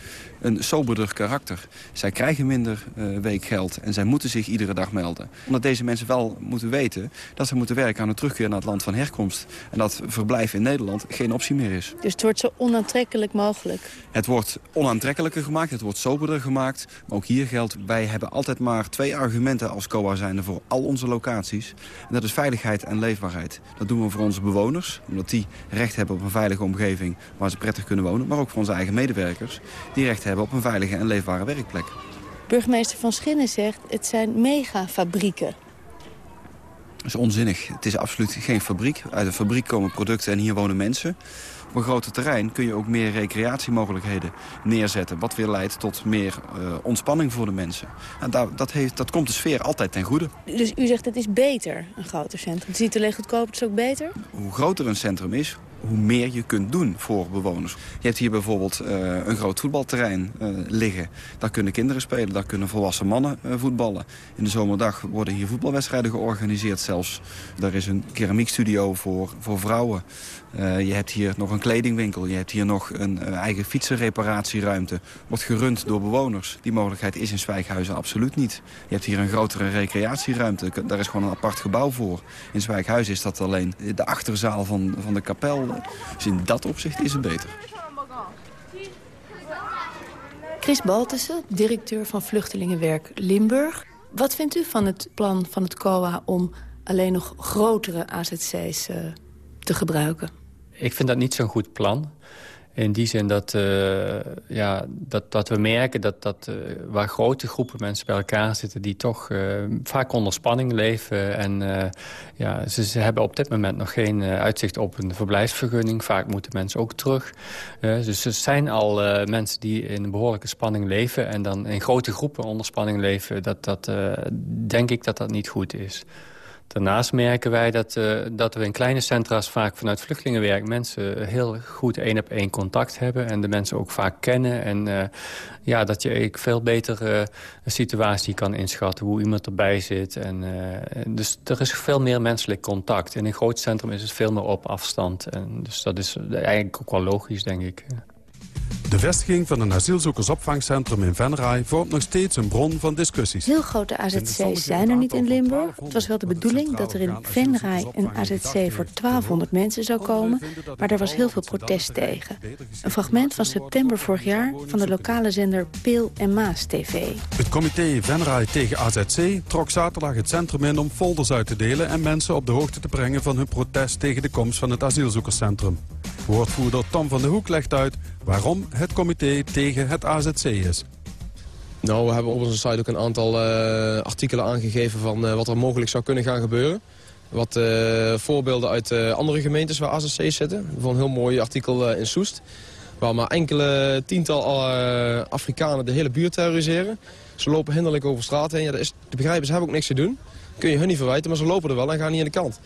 een soberder karakter. Zij krijgen minder eh, weekgeld en zij moeten zich iedere dag melden. Omdat deze mensen wel moeten weten dat ze moeten werken aan een terugkeer naar het land van herkomst. En dat verblijf in Nederland geen optie meer is. Dus het wordt zo onaantrekkelijk mogelijk. Het wordt onaantrekkelijker gemaakt, het wordt soberder gemaakt. Maar ook hier geldt, wij hebben altijd maar twee argumenten als COA zijnde voor al onze locaties. En dat is veiligheid en leefbaarheid. Dat doen we voor onze bewoners, omdat die recht hebben op een veilige omgeving waar ze prettig kunnen wonen. Maar ook voor onze eigen medewerkers, die recht hebben op een veilige en leefbare werkplek. Burgemeester Van Schinnen zegt, het zijn megafabrieken. Dat is onzinnig. Het is absoluut geen fabriek. Uit een fabriek komen producten en hier wonen mensen. Op een groter terrein kun je ook meer recreatiemogelijkheden neerzetten. Wat weer leidt tot meer eh, ontspanning voor de mensen. En daar, dat, heeft, dat komt de sfeer altijd ten goede. Dus u zegt, het is beter, een groter centrum. Het is niet alleen goedkoper, het is ook beter? Hoe groter een centrum is, hoe meer je kunt doen voor bewoners. Je hebt hier bijvoorbeeld eh, een groot voetbalterrein eh, liggen. Daar kunnen kinderen spelen, daar kunnen volwassen mannen eh, voetballen. In de zomerdag worden hier voetbalwedstrijden georganiseerd zelfs. Daar is een keramiekstudio voor, voor vrouwen. Je hebt hier nog een kledingwinkel. Je hebt hier nog een eigen fietsenreparatieruimte. Wordt gerund door bewoners. Die mogelijkheid is in Zwijkhuizen absoluut niet. Je hebt hier een grotere recreatieruimte. Daar is gewoon een apart gebouw voor. In Zwijkhuizen is dat alleen de achterzaal van, van de kapel. Dus in dat opzicht is het beter. Chris Baltussen, directeur van Vluchtelingenwerk Limburg. Wat vindt u van het plan van het COA om alleen nog grotere AZC's eh, te gebruiken? Ik vind dat niet zo'n goed plan. In die zin dat, eh, ja, dat, dat we merken dat, dat uh, waar grote groepen mensen bij elkaar zitten... die toch uh, vaak onder spanning leven. En ja, ze, ze, hebben op dit moment nog geen uitzicht op een verblijfsvergunning. Vaak moeten mensen ook terug. dus er zijn al mensen die in een behoorlijke spanning leven... en dan in grote groepen onder spanning leven. Dat, dat, denk ik dat dat niet goed is. Daarnaast merken wij dat, uh, dat we in kleine centra's vaak vanuit vluchtelingenwerk mensen heel goed één op één contact hebben en de mensen ook vaak kennen. En uh, ja, dat je veel beter een situatie kan inschatten, hoe iemand erbij zit. En, dus er is veel meer menselijk contact. In een groot centrum is het veel meer op afstand. En dus dat is eigenlijk ook wel logisch, denk ik. De vestiging van een asielzoekersopvangcentrum in Venray vormt nog steeds een bron van discussies. Heel grote AZC's zijn er niet in Limburg. Het was wel de bedoeling dat er in Venray een AZC voor 1200 mensen zou komen, maar daar was heel veel protest tegen. Een fragment van september vorig jaar van de lokale zender Peel en Maas TV. Het comité Venray tegen AZC trok zaterdag het centrum in om folders uit te delen en mensen op de hoogte te brengen van hun protest tegen de komst van het asielzoekerscentrum. Woordvoerder Tom van der Hoek legt uit waarom het comité tegen het AZC is. Nou, we hebben op onze site ook een aantal uh, artikelen aangegeven van uh, wat er mogelijk zou kunnen gaan gebeuren. Wat uh, voorbeelden uit andere gemeentes waar AZC's zitten. Van een heel mooi artikel in Soest. Waar maar enkele tiental Afrikanen de hele buurt terroriseren. Ze lopen hinderlijk over straat heen. Ja, dat is te begrijpen, ze hebben ook niks te doen. Kun je hun niet verwijten, maar ze lopen er wel en gaan niet aan de kant.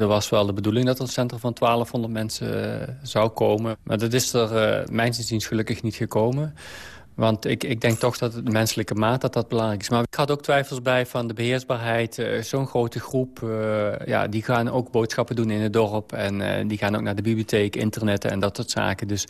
Er was wel de bedoeling dat er een centrum van 1200 mensen uh, zou komen. Maar dat is er uh, mijns inziens gelukkig niet gekomen. Want ik, ik denk toch dat het menselijke maat dat dat belangrijk is. Maar ik had ook twijfels bij van de beheersbaarheid. Uh, Zo'n grote groep, ja, die gaan ook boodschappen doen in het dorp. En die gaan ook naar de bibliotheek, internet en dat soort zaken. Dus,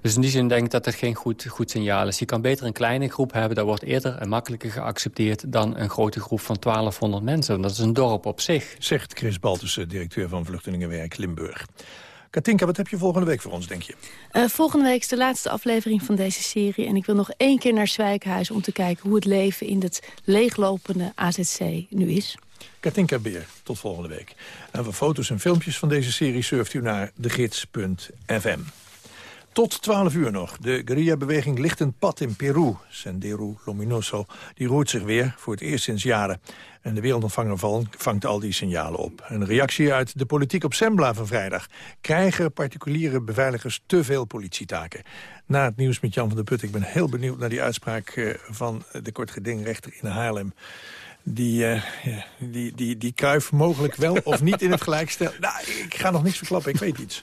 dus in die zin denk ik dat het geen goed, goed signaal is. Je kan beter een kleine groep hebben. Dat wordt eerder en makkelijker geaccepteerd dan een grote groep van 1200 mensen. Dat is een dorp op zich. Zegt Chris Baltussen, directeur van Vluchtelingenwerk Limburg. Katinka, wat heb je volgende week voor ons, denk je? Uh, volgende week is de laatste aflevering van deze serie. En ik wil nog één keer naar Zwijkhuis om te kijken hoe het leven in het leeglopende AZC nu is. Katinka Beer, tot volgende week. En voor foto's en filmpjes van deze serie surft u naar degids.fm. Tot 12 uur nog. De guerrilla-beweging Lichtend Pad in Peru, Sendero Luminoso, die roert zich weer voor het eerst sinds jaren. En de wereldontvanger van vangt al die signalen op. Een reactie uit de politiek op Sembla van vrijdag. Krijgen particuliere beveiligers te veel politietaken? Na het nieuws met Jan van der Put. Ik ben heel benieuwd naar die uitspraak eh, van de kortgedingrechter in Haarlem die, uh, die, die, die Kruif mogelijk wel of niet in het gelijk stellen. Nou, ik ga nog niks verklappen, ik weet iets.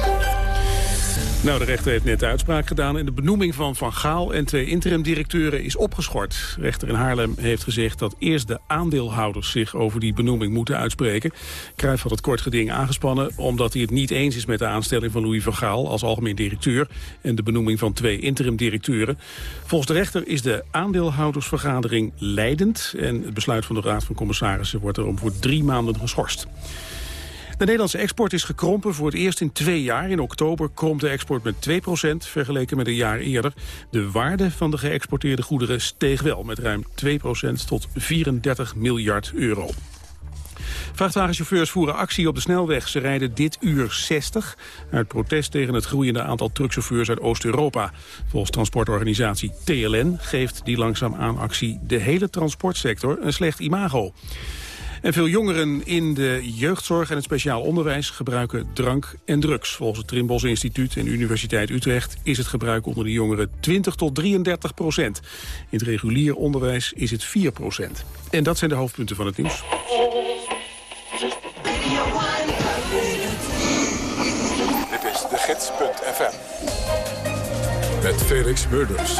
Nou, de rechter heeft net uitspraak gedaan en de benoeming van Van Gaal en twee interim-directeuren is opgeschort. Rechter in Haarlem heeft gezegd dat eerst de aandeelhouders zich over die benoeming moeten uitspreken. Cruijff had het kort geding aangespannen omdat hij het niet eens is met de aanstelling van Louis van Gaal als algemeen directeur en de benoeming van twee interim-directeuren. Volgens de rechter is de aandeelhoudersvergadering leidend en het besluit van de Raad van Commissarissen wordt erom voor drie maanden geschorst. De Nederlandse export is gekrompen voor het eerst in twee jaar. In oktober kromt de export met 2% vergeleken met een jaar eerder. De waarde van de geëxporteerde goederen steeg wel met ruim 2% tot 34 miljard euro. Vrachtwagenchauffeurs voeren actie op de snelweg. Ze rijden dit uur 60 uit protest tegen het groeiende aantal truckchauffeurs uit Oost-Europa. Volgens transportorganisatie TLN geeft die langzaam aan actie de hele transportsector een slecht imago. En veel jongeren in de jeugdzorg en het speciaal onderwijs gebruiken drank en drugs. Volgens het Trimbos Instituut en Universiteit Utrecht is het gebruik onder de jongeren 20 tot 33 procent. In het regulier onderwijs is het 4 procent. En dat zijn de hoofdpunten van het nieuws. Dit is de gids.fm. Met Felix Murders.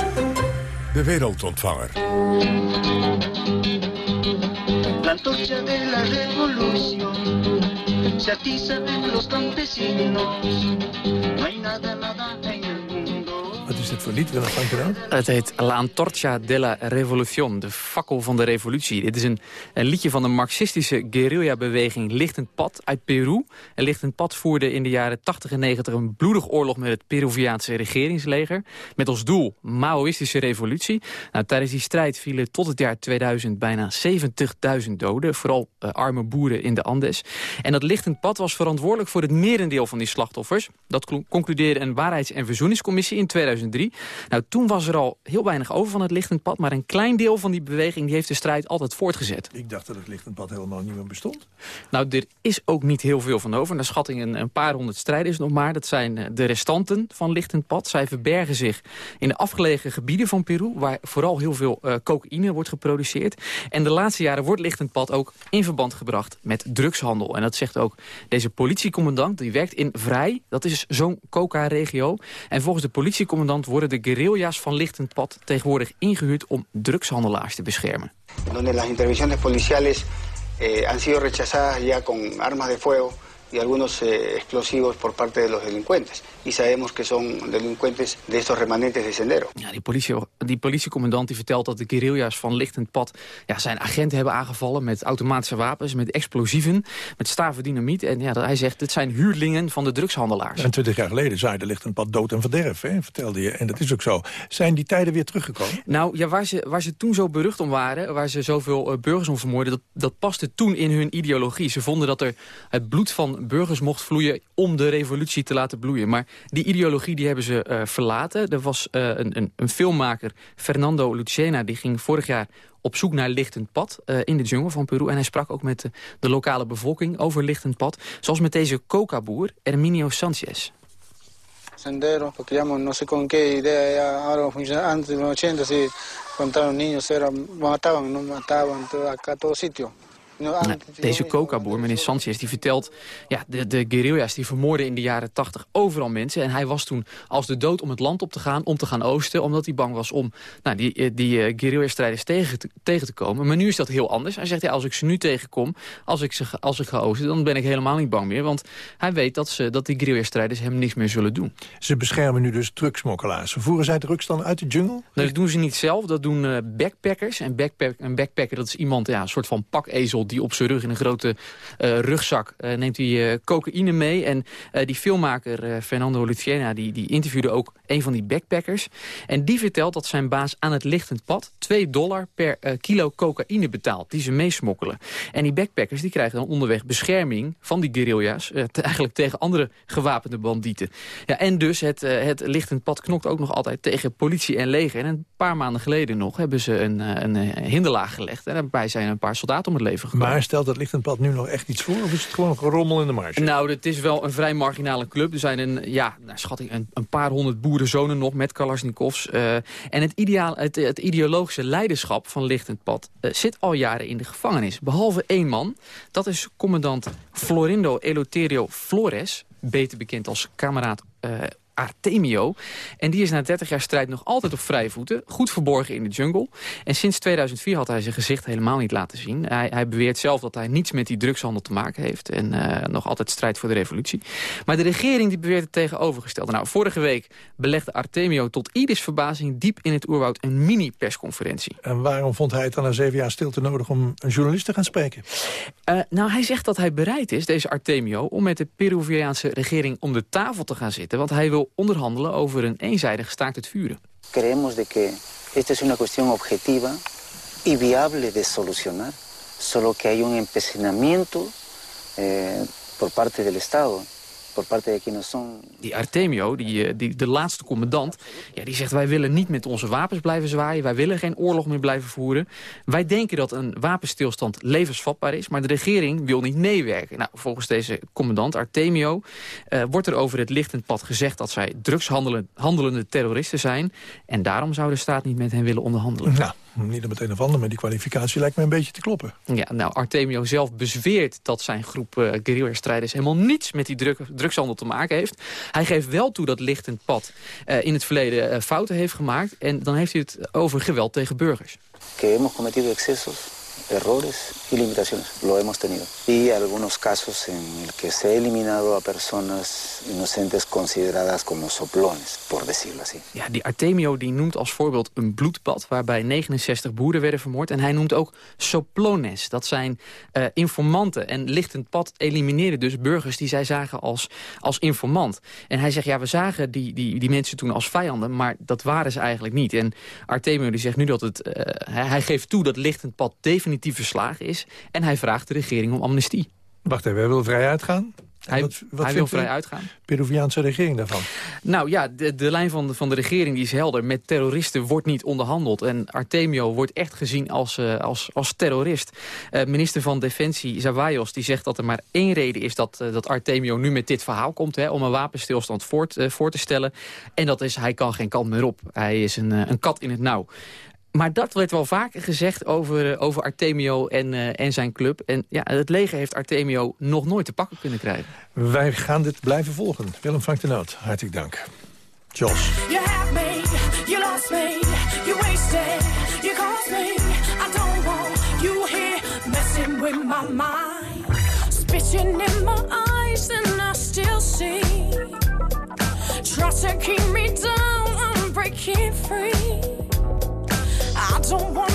De wereldontvanger. La antorcha de la revolución se atiza en los campesinos. No hay nada, nada is dit voor? Het heet La Antorcha de la Revolución, de fakkel van de revolutie. Dit is een, een liedje van de marxistische guerrilla-beweging Lichtend Pad uit Peru. En Lichtend Pad voerde in de jaren 80 en 90 een bloedig oorlog met het Peruviaanse regeringsleger. Met als doel Maoïstische revolutie. Nou, tijdens die strijd vielen tot het jaar 2000 bijna 70.000 doden. Vooral eh, arme boeren in de Andes. En dat Lichtend Pad was verantwoordelijk voor het merendeel van die slachtoffers. Dat cl- concludeerde een waarheids- en verzoeningscommissie in 2003. Nou, toen was er al heel weinig over van het lichtend pad... maar een klein deel van die beweging die heeft de strijd altijd voortgezet. Ik dacht dat het lichtend pad helemaal niet meer bestond. Nou, er is ook niet heel veel van over. Naar schatting een, een paar honderd strijders nog maar. Dat zijn eh, de restanten van lichtend pad. Zij verbergen zich in de afgelegen gebieden van Peru... waar vooral heel veel eh, cocaïne wordt geproduceerd. En de laatste jaren wordt lichtend pad ook in verband gebracht met drugshandel. En dat zegt ook deze politiecommandant. Die werkt in Vrij, dat is zo'n coca-regio. En volgens de politiecommandant worden de guerrilla's van lichtend pad... tegenwoordig ingehuurd om drugshandelaars te beschermen. donde las intervenciones policiales eh, han sido rechazadas ya con armas de fuego y algunos eh, explosivos por parte de los delincuentes. Y sabemos que son delincuentes de estos remanentes de Sendero. Ja, die, politie, die politiecommandant die vertelt dat de guerrilla's van lichtend pad... Ja, zijn agenten hebben aangevallen met automatische wapens, met explosieven... met staven dynamiet. En ja, dat- hij zegt, dit zijn huurlingen van de drugshandelaars. En twintig jaar geleden zaaide lichtend pad dood en verderf, hè, vertelde je. En dat is ook zo. Zijn die tijden weer teruggekomen? Nou, ja, waar, ze, waar ze toen zo berucht om waren, waar ze zoveel eh, burgers om vermoorden... Dat, dat paste toen in hun ideologie. Ze vonden dat er het bloed van burgers mocht vloeien om de revolutie te laten bloeien. Maar die ideologie die hebben ze eh, verlaten. Er was eh, een, een, een filmmaker, Fernando Lucena, die ging vorig jaar op zoek naar lichtend pad eh, in de jungle van Peru. En hij sprak ook met de, lokale bevolking over lichtend pad. Zoals met deze coca-boer, Herminio Sanchez. Sendero, porque digamos, no sé con qué idea ya ahora. Antes de los 80, sí, cuando los niños eran, mataban, no mataban, todo, acá todo sitio. No, Nou, antes, deze coca-boer, meneer Sanchez, die vertelt... Ja, de, de guerrilla's die vermoorden in de jaren 80 overal mensen. En hij was toen als de dood om het land op te gaan, om te gaan oosten... omdat hij bang was om nou, die, eh, die eh, guerrilla-strijders tegen te, tegen te komen. Maar nu is dat heel anders. Hij zegt, ja, als ik ze nu tegenkom, als ik, ze, ga- als ik ga oosten... dan ben ik helemaal niet bang meer. Want hij weet dat, ze, dat die guerrilla-strijders hem niks meer zullen doen. Ze beschermen nu dus drugsmokkelaars. Voeren zij drugs dan uit de jungle? Nou, dat doen ze niet zelf, dat doen eh, backpackers. En backpack, een backpacker dat is iemand, ja, een soort van pakezel... die op zijn rug in een grote eh, rugzak eh, neemt hij eh, cocaïne mee. En die filmmaker Fernando Luciena die, die interviewde ook een van die backpackers. En die vertelt dat zijn baas aan het lichtend pad 2 dollar per kilo cocaïne betaalt. Die ze meesmokkelen. En die backpackers die krijgen dan onderweg bescherming van die guerrilla's. eigenlijk tegen andere gewapende bandieten. Ja, en dus het, het lichtend pad knokt ook nog altijd tegen politie en leger. En een paar maanden geleden nog hebben ze een, een, hinderlaag gelegd. En daarbij zijn een paar soldaten om het leven gekomen. Maar stelt dat lichtend pad nu nog echt iets voor? Of is het gewoon een gerommel in de marge? Nou, het is wel een vrij marginale club. Er zijn een, ja, naar schatting een, een paar honderd boerenzonen nog met Kalashnikovs. eh, en het, ideaal, het, het ideologische leiderschap van Lichtend Pad eh, zit al jaren in de gevangenis. Behalve één man, dat is commandant Florindo Eleuterio Flores. Beter bekend als kameraad eh, Artemio. En die is na 30 jaar strijd nog altijd op vrije voeten. Goed verborgen in de jungle. En sinds 2004 had hij zijn gezicht helemaal niet laten zien. Hij, hij beweert zelf dat hij niets met die drugshandel te maken heeft. En eh, nog altijd strijdt voor de revolutie. Maar de regering die beweert het tegenovergestelde. Nou, vorige week belegde Artemio tot ieders verbazing... diep in het oerwoud een mini-persconferentie. En waarom vond hij het dan na zeven jaar stilte nodig om een journalist te gaan spreken? Eh, nou, hij zegt dat hij bereid is, deze Artemio... om met de Peruviaanse regering om de tafel te gaan zitten. Want hij wil onderhandelen over een eenzijdig staakt het vuren. Creemos de que esta es una cuestión objetiva y viable de solucionar, solo que hay un empecinamiento eh, por parte del Estado, Die Artemio, die, eh, die, de laatste commandant, ja, die zegt... wij willen niet met onze wapens blijven zwaaien. Wij willen geen oorlog meer blijven voeren. Wij denken dat een wapenstilstand levensvatbaar is... maar de regering wil niet meewerken. Nou, volgens deze commandant Artemio... eh, wordt er over het lichtend pad gezegd... dat zij drugshandelende terroristen zijn. En daarom zou de staat niet met hen willen onderhandelen. Nou, niet om het een of ander, maar die kwalificatie lijkt me een beetje te kloppen. Ja, nou, Artemio zelf bezweert dat zijn groep eh guerrilla-strijders... helemaal niets met die drug, drugshandel te maken heeft. Hij geeft wel toe dat lichtend pad eh, in het verleden eh, fouten heeft gemaakt. En dan heeft hij het over geweld tegen burgers. que hemos cometido excesos, errores y limitaciones. Lo hemos tenido. Y algunos casos en el que se ha eliminado a personas inocentes consideradas como soplones, por decirlo así. Ja, die Artemio die noemt als voorbeeld een bloedbad... waarbij 69 boeren werden vermoord. En hij noemt ook soplones. Dat zijn eh, informanten. En lichtend pad elimineerde dus burgers die zij zagen als, als informant. En hij zegt, ja, we zagen die, die, die mensen toen als vijanden... maar dat waren ze eigenlijk niet. En Artemio die zegt nu dat het... eh, hij, hij geeft toe dat lichtend pad definitief verslagen is. En hij vraagt de regering om amnestie. Wacht even, hij wil vrij uitgaan? Hij, Wat- wat hij wil vrij uitgaan. Peruviaanse regering daarvan? Nou ja, de, de lijn van de, van de regering die is helder. Met terroristen wordt niet onderhandeld. En Artemio wordt echt gezien als, eh, als, als terrorist. Eh, minister van Defensie Zavaios die zegt dat er maar één reden is... dat, eh, dat Artemio nu met dit verhaal komt... Hè, om een wapenstilstand voor, te- voor te stellen. En dat is, hij kan geen kant meer op. Hij is een, een kat in het nauw. Maar dat werd wel vaker gezegd over, eh, over Artemio en, eh, en zijn club. En ja, het leger heeft Artemio nog nooit te pakken kunnen krijgen. Wij gaan dit blijven volgen. Willem Frank de Noot, hartelijk dank. Jos. You have me, you lost me, you wasted, you cost me. I don't want you here messing with my mind. Spitting in my eyes and I still see. Try to keep don't want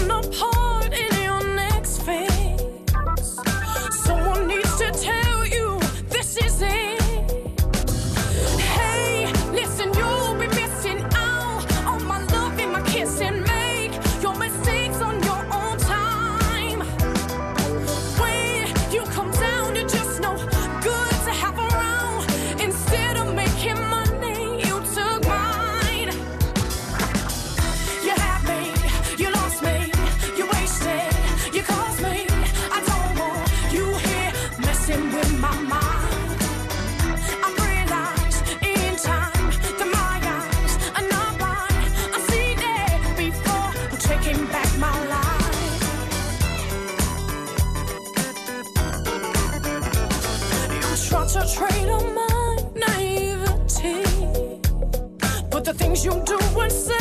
the things you do and say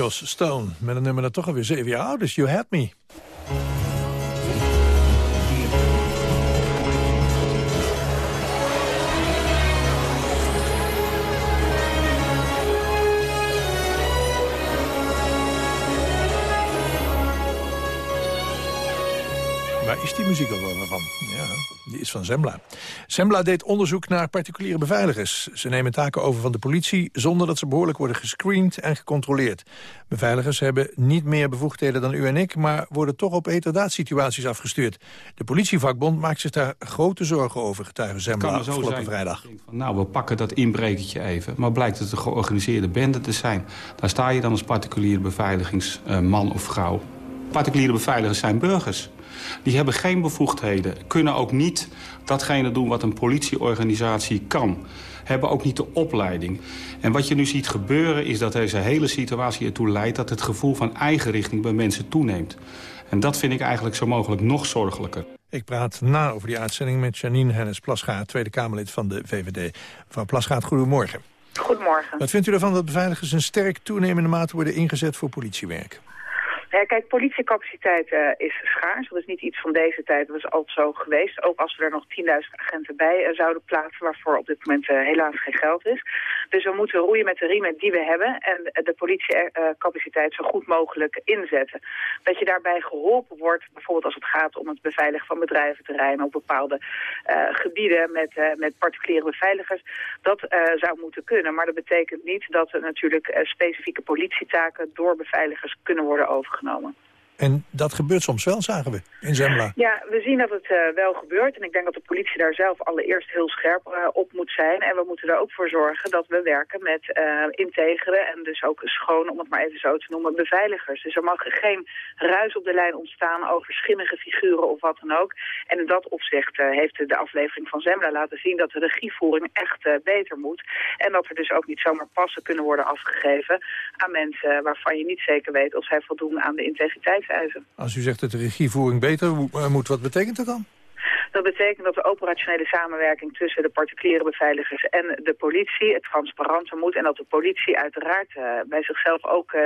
Joss Stone, met een nummer dat toch alweer zeven jaar oud is. You Had Me. Waar is die muziek? Ja, die is van Zembla. Zembla deed onderzoek naar particuliere beveiligers. Ze nemen taken over van de politie zonder dat ze behoorlijk worden gescreend en gecontroleerd. Beveiligers hebben niet meer bevoegdheden dan u en ik, maar worden toch op eterdaadsituaties afgestuurd. De politievakbond maakt zich daar grote zorgen over, getuige Zembla afgelopen zijn. vrijdag. Van, nou, we pakken dat inbrekertje even. Maar blijkt het een georganiseerde bende te zijn. Daar sta je dan als particuliere beveiligingsman of vrouw. Particuliere beveiligers zijn burgers. Die hebben geen bevoegdheden. Kunnen ook niet datgene doen wat een politieorganisatie kan. Hebben ook niet de opleiding. En wat je nu ziet gebeuren is dat deze hele situatie ertoe leidt... dat het gevoel van eigenrichting bij mensen toeneemt. En dat vind ik eigenlijk zo mogelijk nog zorgelijker. Ik praat na over die uitzending met Janine Hennis-Plasgaard... Tweede Kamerlid van de VVD. Mevrouw Plasgaard, goedemorgen. Goedemorgen. Wat vindt u ervan dat beveiligers in sterk toenemende mate worden ingezet voor politiewerk? Ja, kijk, politiecapaciteit eh, is schaars. Dat is niet iets van deze tijd. Dat is altijd zo geweest. Ook als we er nog 10.000 agenten bij eh, zouden plaatsen... waarvoor op dit moment eh, helaas geen geld is. Dus we moeten roeien met de riemen die we hebben... en de politiecapaciteit zo goed mogelijk inzetten. Dat je daarbij geholpen wordt, bijvoorbeeld als het gaat om het beveiligen van bedrijventerreinen... op bepaalde eh, gebieden met, eh, met particuliere beveiligers... dat eh, zou moeten kunnen. Maar dat betekent niet dat er natuurlijk eh, specifieke politietaken... door beveiligers kunnen worden overgenomen. En dat gebeurt soms wel, zagen we, in Zembla. Ja, we zien dat het eh, wel gebeurt. En ik denk dat de politie daar zelf allereerst heel scherp eh, op moet zijn. En we moeten er ook voor zorgen dat we werken met eh integere en dus ook schoon, om het maar even zo te noemen, beveiligers. Dus er mag geen ruis op de lijn ontstaan over schimmige figuren of wat dan ook. En in dat opzicht heeft de aflevering van Zembla laten zien dat de regievoering echt beter moet. En dat er dus ook niet zomaar passen kunnen worden afgegeven aan mensen waarvan je niet zeker weet of zij voldoen aan de Als u zegt dat de regievoering beter eh, moet, wat betekent dat dan? Dat betekent dat de operationele samenwerking tussen de particuliere beveiligers en de politie het transparanter moet. En dat de politie uiteraard eh, bij zichzelf ook eh,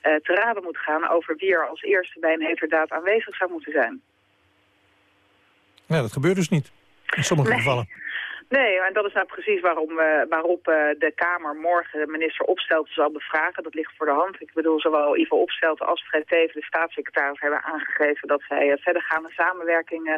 te raden moet gaan over wie er als eerste bij een heterdaad aanwezig zou moeten zijn. Ja, dat gebeurt dus niet. In sommige Nee. gevallen. Nee, en dat is nou precies waarom, eh, waarop eh, de Kamer morgen de minister Opstelten zal bevragen. Dat ligt voor de hand. Ik bedoel, zowel Ivo Opstelten als Fred Teven, de staatssecretaris, hebben aangegeven dat zij eh, verdergaande samenwerking eh,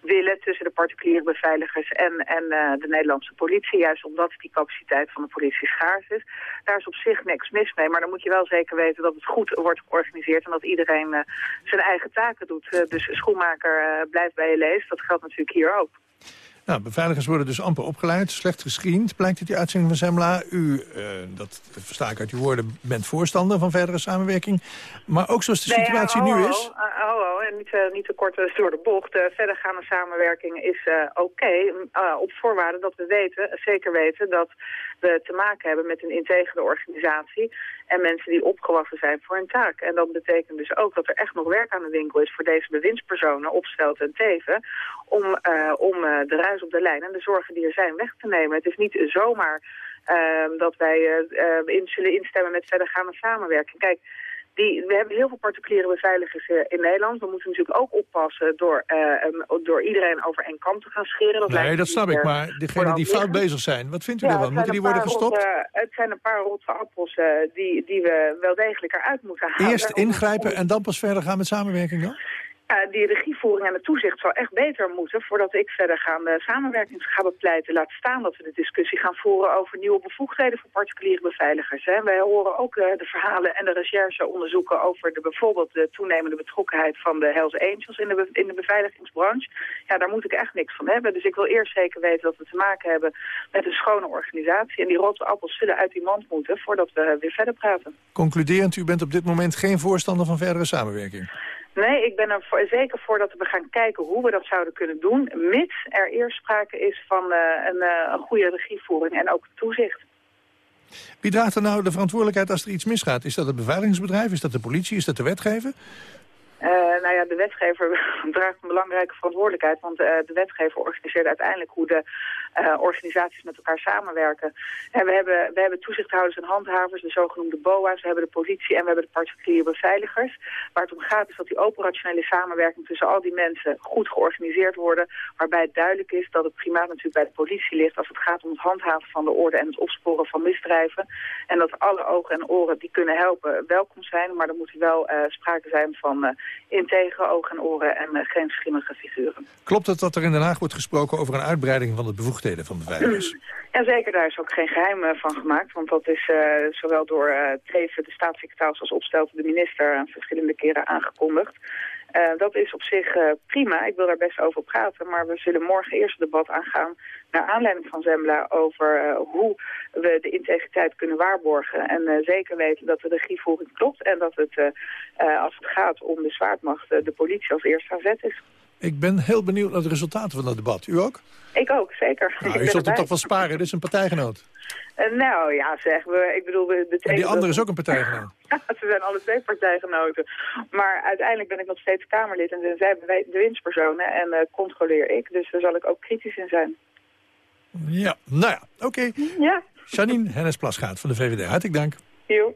willen tussen de particuliere beveiligers en, en de Nederlandse politie. Juist omdat die capaciteit van de politie schaars is. Daar is op zich niks mis mee, maar dan moet je wel zeker weten dat het goed wordt georganiseerd en dat iedereen zijn eigen taken doet. Dus schoenmaker blijft bij je lees. Dat geldt natuurlijk hier ook. Nou, beveiligers worden dus amper opgeleid, slecht gescreend. Blijkt uit die uitzending van Zembla. U, eh, dat versta ik uit uw woorden, bent voorstander van verdere samenwerking. Maar ook zoals de Nee, situatie nu is... ho, en niet, eh, niet te kort door de bocht. Verdergaande samenwerking is oké, op voorwaarde dat we weten, zeker weten, dat we te maken hebben met een integere organisatie en mensen die opgewassen zijn voor hun taak. En dat betekent dus ook dat er echt nog werk aan de winkel is voor deze bewindspersonen, Opstelt en Teven, om, eh, om eh, de ruis op de lijn en de zorgen die er zijn weg te nemen. Het is niet zomaar eh, dat wij eh, in, zullen instemmen met verdergaande samenwerking. Kijk, die, we hebben heel veel particuliere beveiligers in Nederland. We moeten natuurlijk ook oppassen door, door iedereen over één kam te gaan scheren. Dat Nee, dat snap ik, maar degenen de die fout bezig zijn, wat vindt u Ja, ervan? Moeten die worden gestopt? het zijn een paar rotte appels die, die we wel degelijk eruit moeten halen. Eerst ingrijpen en dan pas verder gaan met samenwerking dan? Ja, die regievoering en het toezicht zal echt beter moeten voordat ik verder gaande samenwerking ga bepleiten. Laat staan dat we de discussie gaan voeren over nieuwe bevoegdheden voor particuliere beveiligers. Hè. Wij horen ook eh, de verhalen en de recherche onderzoeken over de, bijvoorbeeld de toenemende betrokkenheid van de Hells Angels in de, in de beveiligingsbranche. Ja, daar moet ik echt niks van hebben. Dus ik wil eerst zeker weten dat we te maken hebben met een schone organisatie. En die rotte appels zullen uit die mand moeten voordat we weer verder praten. Concluderend, u bent op dit moment geen voorstander van verdere samenwerking. Nee, ik ben er zeker voor dat we gaan kijken hoe we dat zouden kunnen doen... mits er eerst sprake is van eh, een, eh, een goede regievoering en ook toezicht. Wie draagt er nou de verantwoordelijkheid als er iets misgaat? Is dat het beveiligingsbedrijf? Is dat de politie? Is dat de wetgever? Eh, nou ja, de wetgever *laughs* draagt een belangrijke verantwoordelijkheid, want eh, de wetgever organiseert uiteindelijk hoe de eh, organisaties met elkaar samenwerken. En we hebben, we hebben toezichthouders en handhavers, de zogenoemde BOA's, we hebben de politie en we hebben de particuliere beveiligers. Waar het om gaat is dat die operationele samenwerking tussen al die mensen goed georganiseerd worden, waarbij het duidelijk is dat het primaat natuurlijk bij de politie ligt als het gaat om het handhaven van de orde en het opsporen van misdrijven. En dat alle ogen en oren die kunnen helpen welkom zijn, maar er moet wel sprake zijn van integere ogen en oren en eh, geen schimmige figuren. Klopt het dat er in Den Haag wordt gesproken over een uitbreiding van de bevoegdheden van beveiligers? *clears throat* Jazeker, daar is ook geen geheim eh, van gemaakt. Want dat is eh, zowel door Teven, de staatssecretaris, als opstelte de minister verschillende keren aangekondigd. Uh, dat is op zich uh, prima. Ik wil daar best over praten. Maar we zullen morgen eerst het debat aangaan naar aanleiding van Zembla over uh, hoe we de integriteit kunnen waarborgen. En zeker weten dat de regievoering klopt en dat het, als het gaat om de zwaardmacht, de politie als eerste aan zet is. Ik ben heel benieuwd naar de resultaten van dat debat. U ook? Ik ook, zeker. Nou, u zult het toch wel sparen, dit is een partijgenoot. Uh, nou ja, zeg, we, ik bedoel... De, de en die andere is ook een partijgenoot. *laughs* ja, ze zijn alle twee partijgenoten. Maar uiteindelijk ben ik nog steeds Kamerlid en zij zijn de winstpersonen en uh, controleer ik. Dus daar zal ik ook kritisch in zijn. Ja, nou ja, oké. Okay. Ja. Janine Hennis-Plasgaard van de VVD, hartelijk dank. Jo.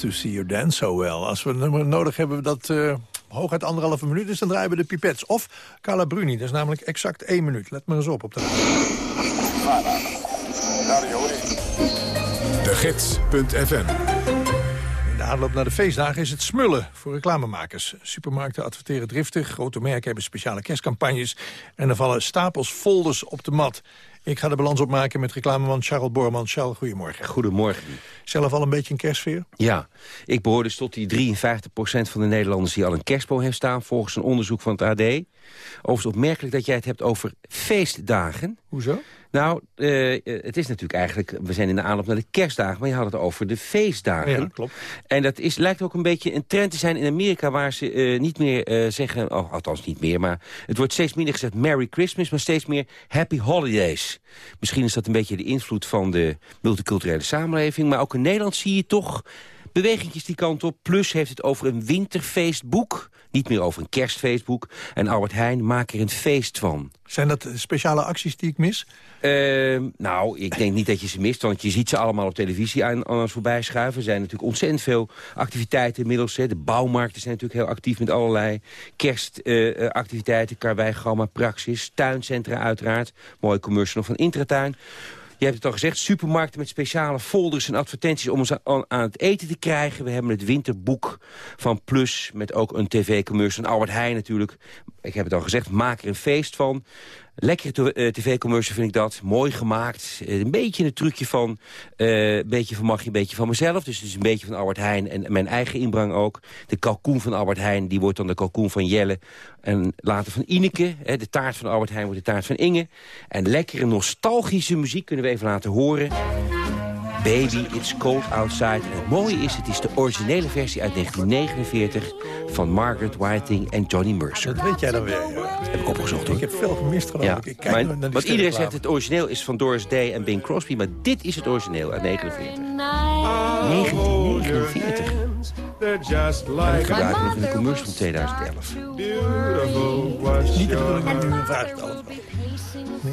To see you dance so well. Als we een nummer nodig hebben dat uh, hooguit anderhalve minuut is... dan draaien we de pipets. Of Carla Bruni, dat is namelijk exact één minuut. Let maar eens op op de radio. De Gids.fm In de aanloop naar de feestdagen is het smullen voor reclamemakers. Supermarkten adverteren driftig, grote merken hebben speciale kerstcampagnes... en er vallen stapels folders op de mat. Ik ga de balans opmaken met reclameman Charles Borman. Charles, goedemorgen. Goedemorgen. Zelf al een beetje een kerstsfeer? Ja, ik behoor dus tot die 53% van de Nederlanders... die al een kerstboom heeft staan, volgens een onderzoek van het AD. Overigens opmerkelijk dat jij het hebt over feestdagen. Hoezo? Nou, uh, het is natuurlijk eigenlijk... We zijn in de aanloop naar de kerstdagen, maar je had het over de feestdagen. Ja, klopt. En dat is, lijkt ook een beetje een trend te zijn in Amerika... waar ze uh, niet meer uh, zeggen... Oh, althans niet meer, maar het wordt steeds minder gezegd Merry Christmas... maar steeds meer Happy Holidays. Misschien is dat een beetje de invloed van de multiculturele samenleving... maar ook in Nederland zie je toch bewegingjes die kant op. Plus heeft het over een winterfeestboek. Niet meer over een kerstfeestboek. En Albert Heijn maakt er een feest van. Zijn dat speciale acties die ik mis? Ehm, nou, ik denk niet dat je ze mist, want je ziet ze allemaal op televisie aan, aan ons voorbij schuiven. Er zijn natuurlijk ontzettend veel activiteiten inmiddels. Hè. De bouwmarkten zijn natuurlijk heel actief met allerlei kerstactiviteiten. Uh, karweigamma, praxis, tuincentra uiteraard. Mooie commercial van Intratuin. Je hebt het al gezegd, supermarkten met speciale folders en advertenties om ons aan, het eten te krijgen. We hebben het winterboek van Plus met ook een tv-commercial. En Albert Heijn natuurlijk, ik heb het al gezegd, maak er een feest van. Lekkere uh, tv-commercial vind ik dat. Mooi gemaakt. Uh, een beetje een trucje van... Uh, een beetje van Magje, een beetje van mezelf. Dus het is een beetje van Albert Heijn en mijn eigen inbreng ook. De kalkoen van Albert Heijn, die wordt dan de kalkoen van Jelle. En later van Ineke. Hè, de taart van Albert Heijn wordt de taart van Inge. En lekkere nostalgische muziek kunnen we even laten horen. Baby, It's Cold Outside. En het mooie is, het is de originele versie uit 1949... van Margaret Whiting en Johnny Mercer. Dat weet jij dan weer. Ja. Heb ik opgezocht, hoor. Ik heb veel gemist, geloof Ja. ik. Maar, naar want iedereen zegt het origineel is van Doris Day en Bing Crosby... maar dit is het origineel uit 1949. 1949. They're just En like dat gebruiken we in de commercial van 2011. beautiful. What's Niet de your bedoeling dat nu een vraag stel.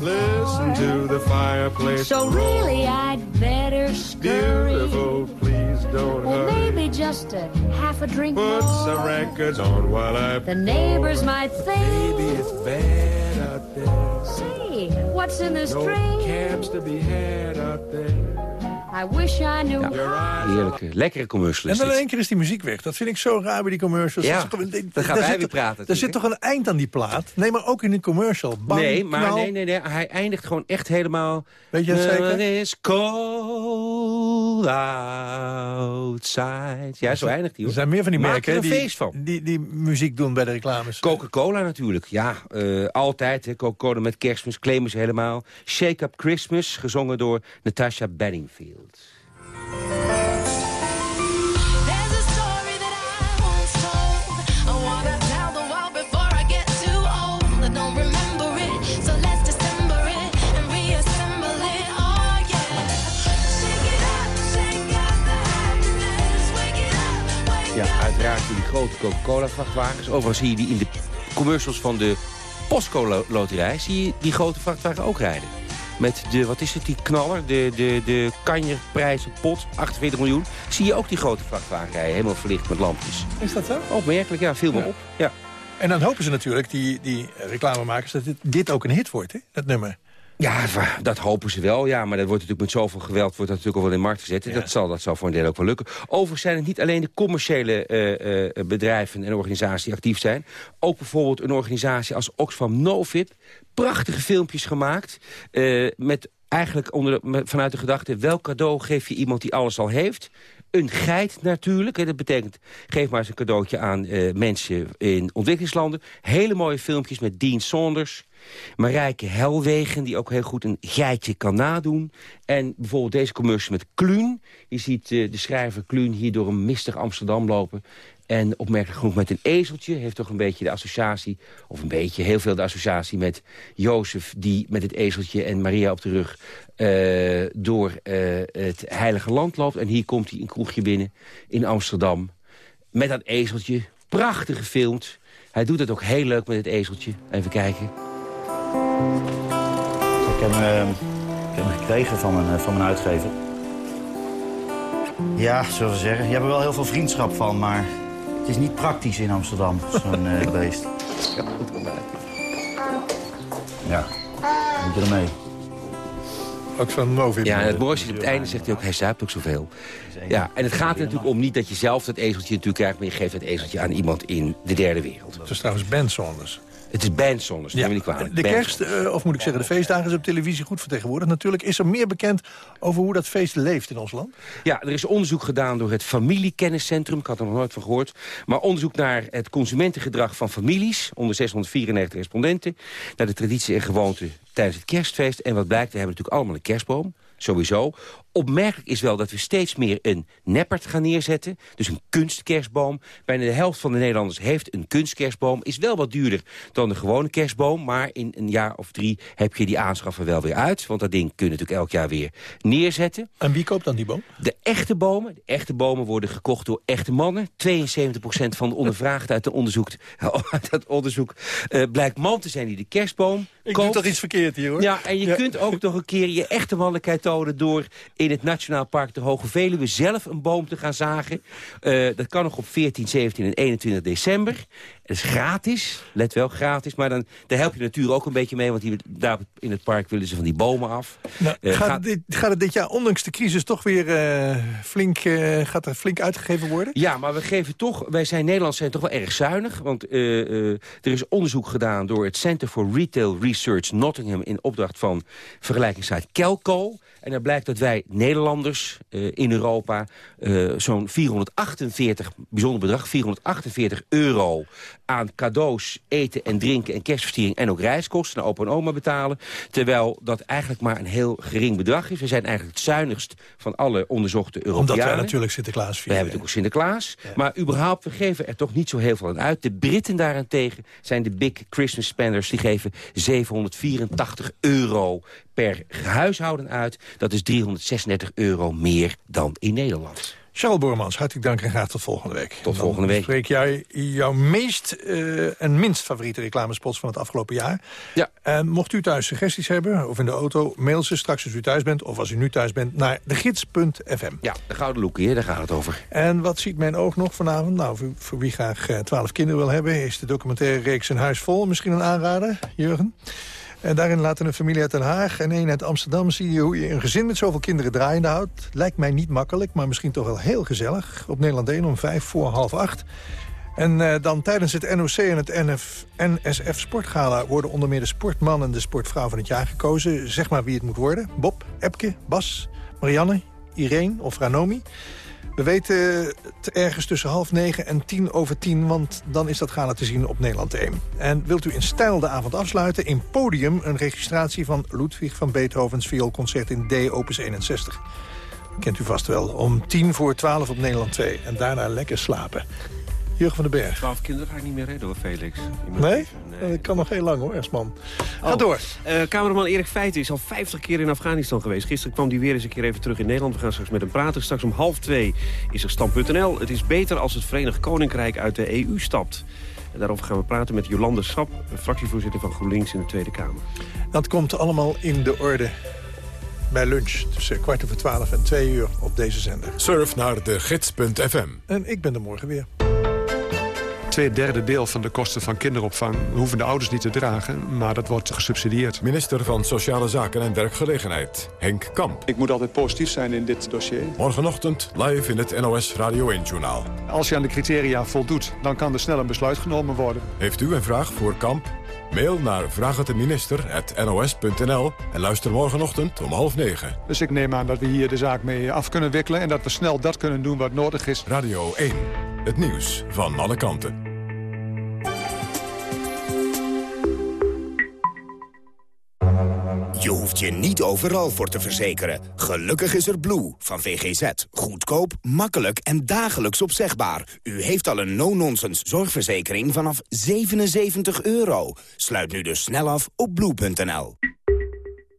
Listen to the fireplace. So really I'd better scurry. Beautiful, please don't Or hurry. maybe just a half a drink Put some records on while I The neighbors might think, Baby, it's bad out there. say, what's in this No drink? cabs to be had out there. I wish I knew Heerlijke, lekkere commercial En dan in één keer is die muziek weg. Dat vind ik zo raar bij die commercials. Ja, Dat is gewoon- dan gaan wij zit weer praten Er zit toch een eind aan die plaat? Nee, maar ook in een commercial. Bang, Nee, maar knal. nee, nee, nee, hij eindigt gewoon echt helemaal... Weet je dat zeker? It is cold outside. Ja, zo eindigt hij hoor. Er zijn meer van die merken er een die, feest van. Die, die muziek doen bij de reclames. Coca-Cola natuurlijk, ja, eh, altijd. hè. Coca-Cola met kerstmis, claimen ze helemaal. Shake Up Christmas, gezongen door Natasha Bedingfield. There's a story that I once told. I wanna tell the world before I get too old. I don't remember it, so let's dissemble it and reassemble it. Oh yeah. Shake it up, shake up the happiness. Wake it up, wake Ja, uiteraard die grote Coca-Cola-vrachtwagens. Overigens zie je die in de commercials van de Postco-loterij... zie je die grote vrachtwagen ook rijden. Met de, wat is het, die knaller, de, de, de kanjerprijzenpot, 48 miljoen. Zie je ook die grote vrachtwagen rijden, helemaal verlicht met lampjes. Is dat zo? Opmerkelijk, ja, viel me Ja. op. Ja. En dan hopen ze natuurlijk, die, die reclamemakers, dat dit, dit ook een hit wordt, hè? dat nummer. Ja, dat hopen ze wel, ja. Maar dat wordt natuurlijk met zoveel geweld wordt dat natuurlijk al wel in de markt gezet. En Dat, zal, dat zal voor een deel ook wel lukken. Overigens zijn het niet alleen de commerciële eh, eh, bedrijven en organisaties die actief zijn. Ook bijvoorbeeld een organisatie als Oxfam Novib. Prachtige filmpjes gemaakt. eh, met eigenlijk onder vanuit de gedachte... welk cadeau geef je iemand die alles al heeft? Een geit natuurlijk. Dat betekent, geef maar eens een cadeautje aan eh, mensen in ontwikkelingslanden. Hele mooie filmpjes met Dean Saunders. Marijke Helwegen, die ook heel goed een geitje kan nadoen. En bijvoorbeeld deze commercial met Kluun. Je ziet eh, de schrijver Kluun hier door een mistig Amsterdam lopen. En opmerkelijk genoeg met een ezeltje. Heeft toch een beetje de associatie, of een beetje, heel veel de associatie met Jozef... die met het ezeltje en Maria op de rug eh, door eh, het heilige land loopt. En hier komt hij een kroegje binnen in Amsterdam. Met dat ezeltje. Prachtig gefilmd. Hij doet het ook heel leuk met het ezeltje. Even kijken. Ik heb, hem, ik heb hem gekregen van eh, van mijn uitgever. Ja, zullen we zeggen. Je hebt er wel heel veel vriendschap van, maar het is niet praktisch in Amsterdam, zo'n eh, *laughs* beest. Ja, moet je ermee. Ook zo'n Novib. Ja, en het mooiste is op het einde zegt hij ook, hij zuipt ook zoveel. Ja, en het gaat er natuurlijk om niet dat je zelf dat ezeltje natuurlijk krijgt... maar je geeft het ezeltje aan iemand in de derde wereld. Het is trouwens Ben Saunders. Het is Ben Saunders, neem me niet kwalijk. De kerst, eh, of moet ik zeggen de feestdagen, is op televisie goed vertegenwoordigd. Natuurlijk is er meer bekend over hoe dat feest leeft in ons land. Ja, er is onderzoek gedaan door het Familiekenniscentrum. Ik had er nog nooit van gehoord. Maar onderzoek naar het consumentengedrag van families... onder 694 respondenten... naar de traditie en gewoonten tijdens het kerstfeest. En wat blijkt, we hebben natuurlijk allemaal een kerstboom. Sowieso. Opmerkelijk is wel dat we steeds meer een neppert gaan neerzetten. Dus een kunstkerstboom. Bijna de helft van de Nederlanders heeft een kunstkerstboom. Is wel wat duurder dan de gewone kerstboom. Maar in een jaar of drie heb je die aanschaffen wel weer uit. Want dat ding kun je natuurlijk elk jaar weer neerzetten. En wie koopt dan die boom? De echte bomen. De echte bomen worden gekocht door echte mannen. 72% van de ondervraagden uit, de onderzoek, *laughs* uit dat onderzoek eh, blijkt man te zijn die de kerstboom Ik koopt. doe toch iets verkeerd hier, hoor. Ja, en je kunt ook nog een keer je echte mannelijkheid tonen... door in het Nationaal Park de Hoge Veluwe zelf een boom te gaan zagen. Eh, dat kan nog op 14, 17 en 21 december. Het is gratis, let wel, gratis. Maar dan, daar help je natuur ook een beetje mee... want hier, daar in het park willen ze van die bomen af. Nou, Eh, gaat, dit, gaat het dit jaar, ondanks de crisis, toch weer eh, flink, eh, gaat er flink uitgegeven worden? Ja, maar we geven toch, wij zijn Nederlanders zijn toch wel erg zuinig. Want er is onderzoek gedaan door het Center for Retail Research Nottingham... in opdracht van vergelijkingssite Kelco. En daar blijkt dat wij Nederlanders in Europa zo'n 448, bijzonder bedrag, 448 euro aan cadeaus, eten en drinken en kerstversiering en ook reiskosten naar opa en oma betalen. Terwijl dat eigenlijk maar een heel gering bedrag is. We zijn eigenlijk het zuinigst van alle onderzochte Europeanen. Omdat wij natuurlijk Sinterklaas We vieren. hebben natuurlijk ook Sinterklaas. Maar überhaupt, we geven er toch niet zo heel veel aan uit. De Britten daarentegen zijn de big Christmas spenders. Die geven 784 euro per huishouden uit. Dat is 336 euro meer dan in Nederland. Charles Bormans, hartelijk dank en graag tot volgende week. Tot volgende week. spreek jij jouw meest eh, en minst favoriete reclamespots van het afgelopen jaar. Ja. En mocht u thuis suggesties hebben, of in de auto, mail ze straks als u thuis bent... of als u nu thuis bent, naar degids.fm. Ja, de Gouden Loekie, hè, daar gaat het over. En wat ziet mijn oog nog vanavond? Nou, voor, voor wie graag eh, twaalf kinderen wil hebben... is de documentaire reeks Een Huis Vol misschien een aanrader, Jurgen? En daarin laten een familie uit Den Haag en een uit Amsterdam... zie je hoe je een gezin met zoveel kinderen draaiende houdt. Lijkt mij niet makkelijk, maar misschien toch wel heel gezellig. Op Nederland 1 om vijf voor half acht. En eh, dan tijdens het NOC en het NSF Sportgala... worden onder meer de sportman en de sportvrouw van het jaar gekozen. Zeg maar wie het moet worden. Bob, Epke, Bas, Marianne, Irene of Ranomi. We weten het ergens tussen half negen en tien over tien... want dan is dat gala te zien op Nederland 1. En wilt u in stijl de avond afsluiten? In Podium een registratie van Ludwig van Beethovens vioolconcert in D, opus 61. Kent u vast wel. Om tien voor twaalf op Nederland 2. En daarna lekker slapen. Jurgen van den Berg. Twaalf kinderen ga ik niet meer redden hoor, Felix. Nee? Dat kan nog heel lang hoor, Ersman. Ga Oh, door. eh, cameraman Erik Feiten is al 50 keer in Afghanistan geweest. Gisteren kwam hij weer eens een keer even terug in Nederland. We gaan straks met hem praten. Straks om half twee is er Stand.nl. Het is beter als het Verenigd Koninkrijk uit de EU stapt. En daarover gaan we praten met Jolande Sap, fractievoorzitter van GroenLinks in de Tweede Kamer. Dat komt allemaal in de orde bij lunch. Tussen kwart over twaalf en twee uur op deze zender. Surf naar de gids.fm. En ik ben er morgen weer. Twee derde deel van de kosten van kinderopvang hoeven de ouders niet te dragen, maar dat wordt gesubsidieerd. Minister van Sociale Zaken en Werkgelegenheid, Henk Kamp. Ik moet altijd positief zijn in dit dossier. Morgenochtend live in het NOS Radio 1-journaal. Als je aan de criteria voldoet, dan kan er snel een besluit genomen worden. Heeft u een vraag voor Kamp? Mail naar vraagteminister.nos.nl en luister morgenochtend om half negen. Dus ik neem aan dat we hier de zaak mee af kunnen wikkelen... en dat we snel dat kunnen doen wat nodig is. Radio 1, het nieuws van alle kanten. Je hoeft je niet overal voor te verzekeren. Gelukkig is er Blue van VGZ. Goedkoop, makkelijk en dagelijks opzegbaar. U heeft al een no-nonsense zorgverzekering vanaf 77 euro. Sluit nu dus snel af op blue.nl.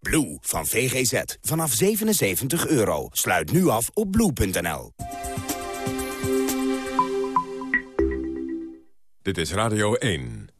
Blue van VGZ. Vanaf 77 euro. Sluit nu af op blue.nl. Dit is Radio 1.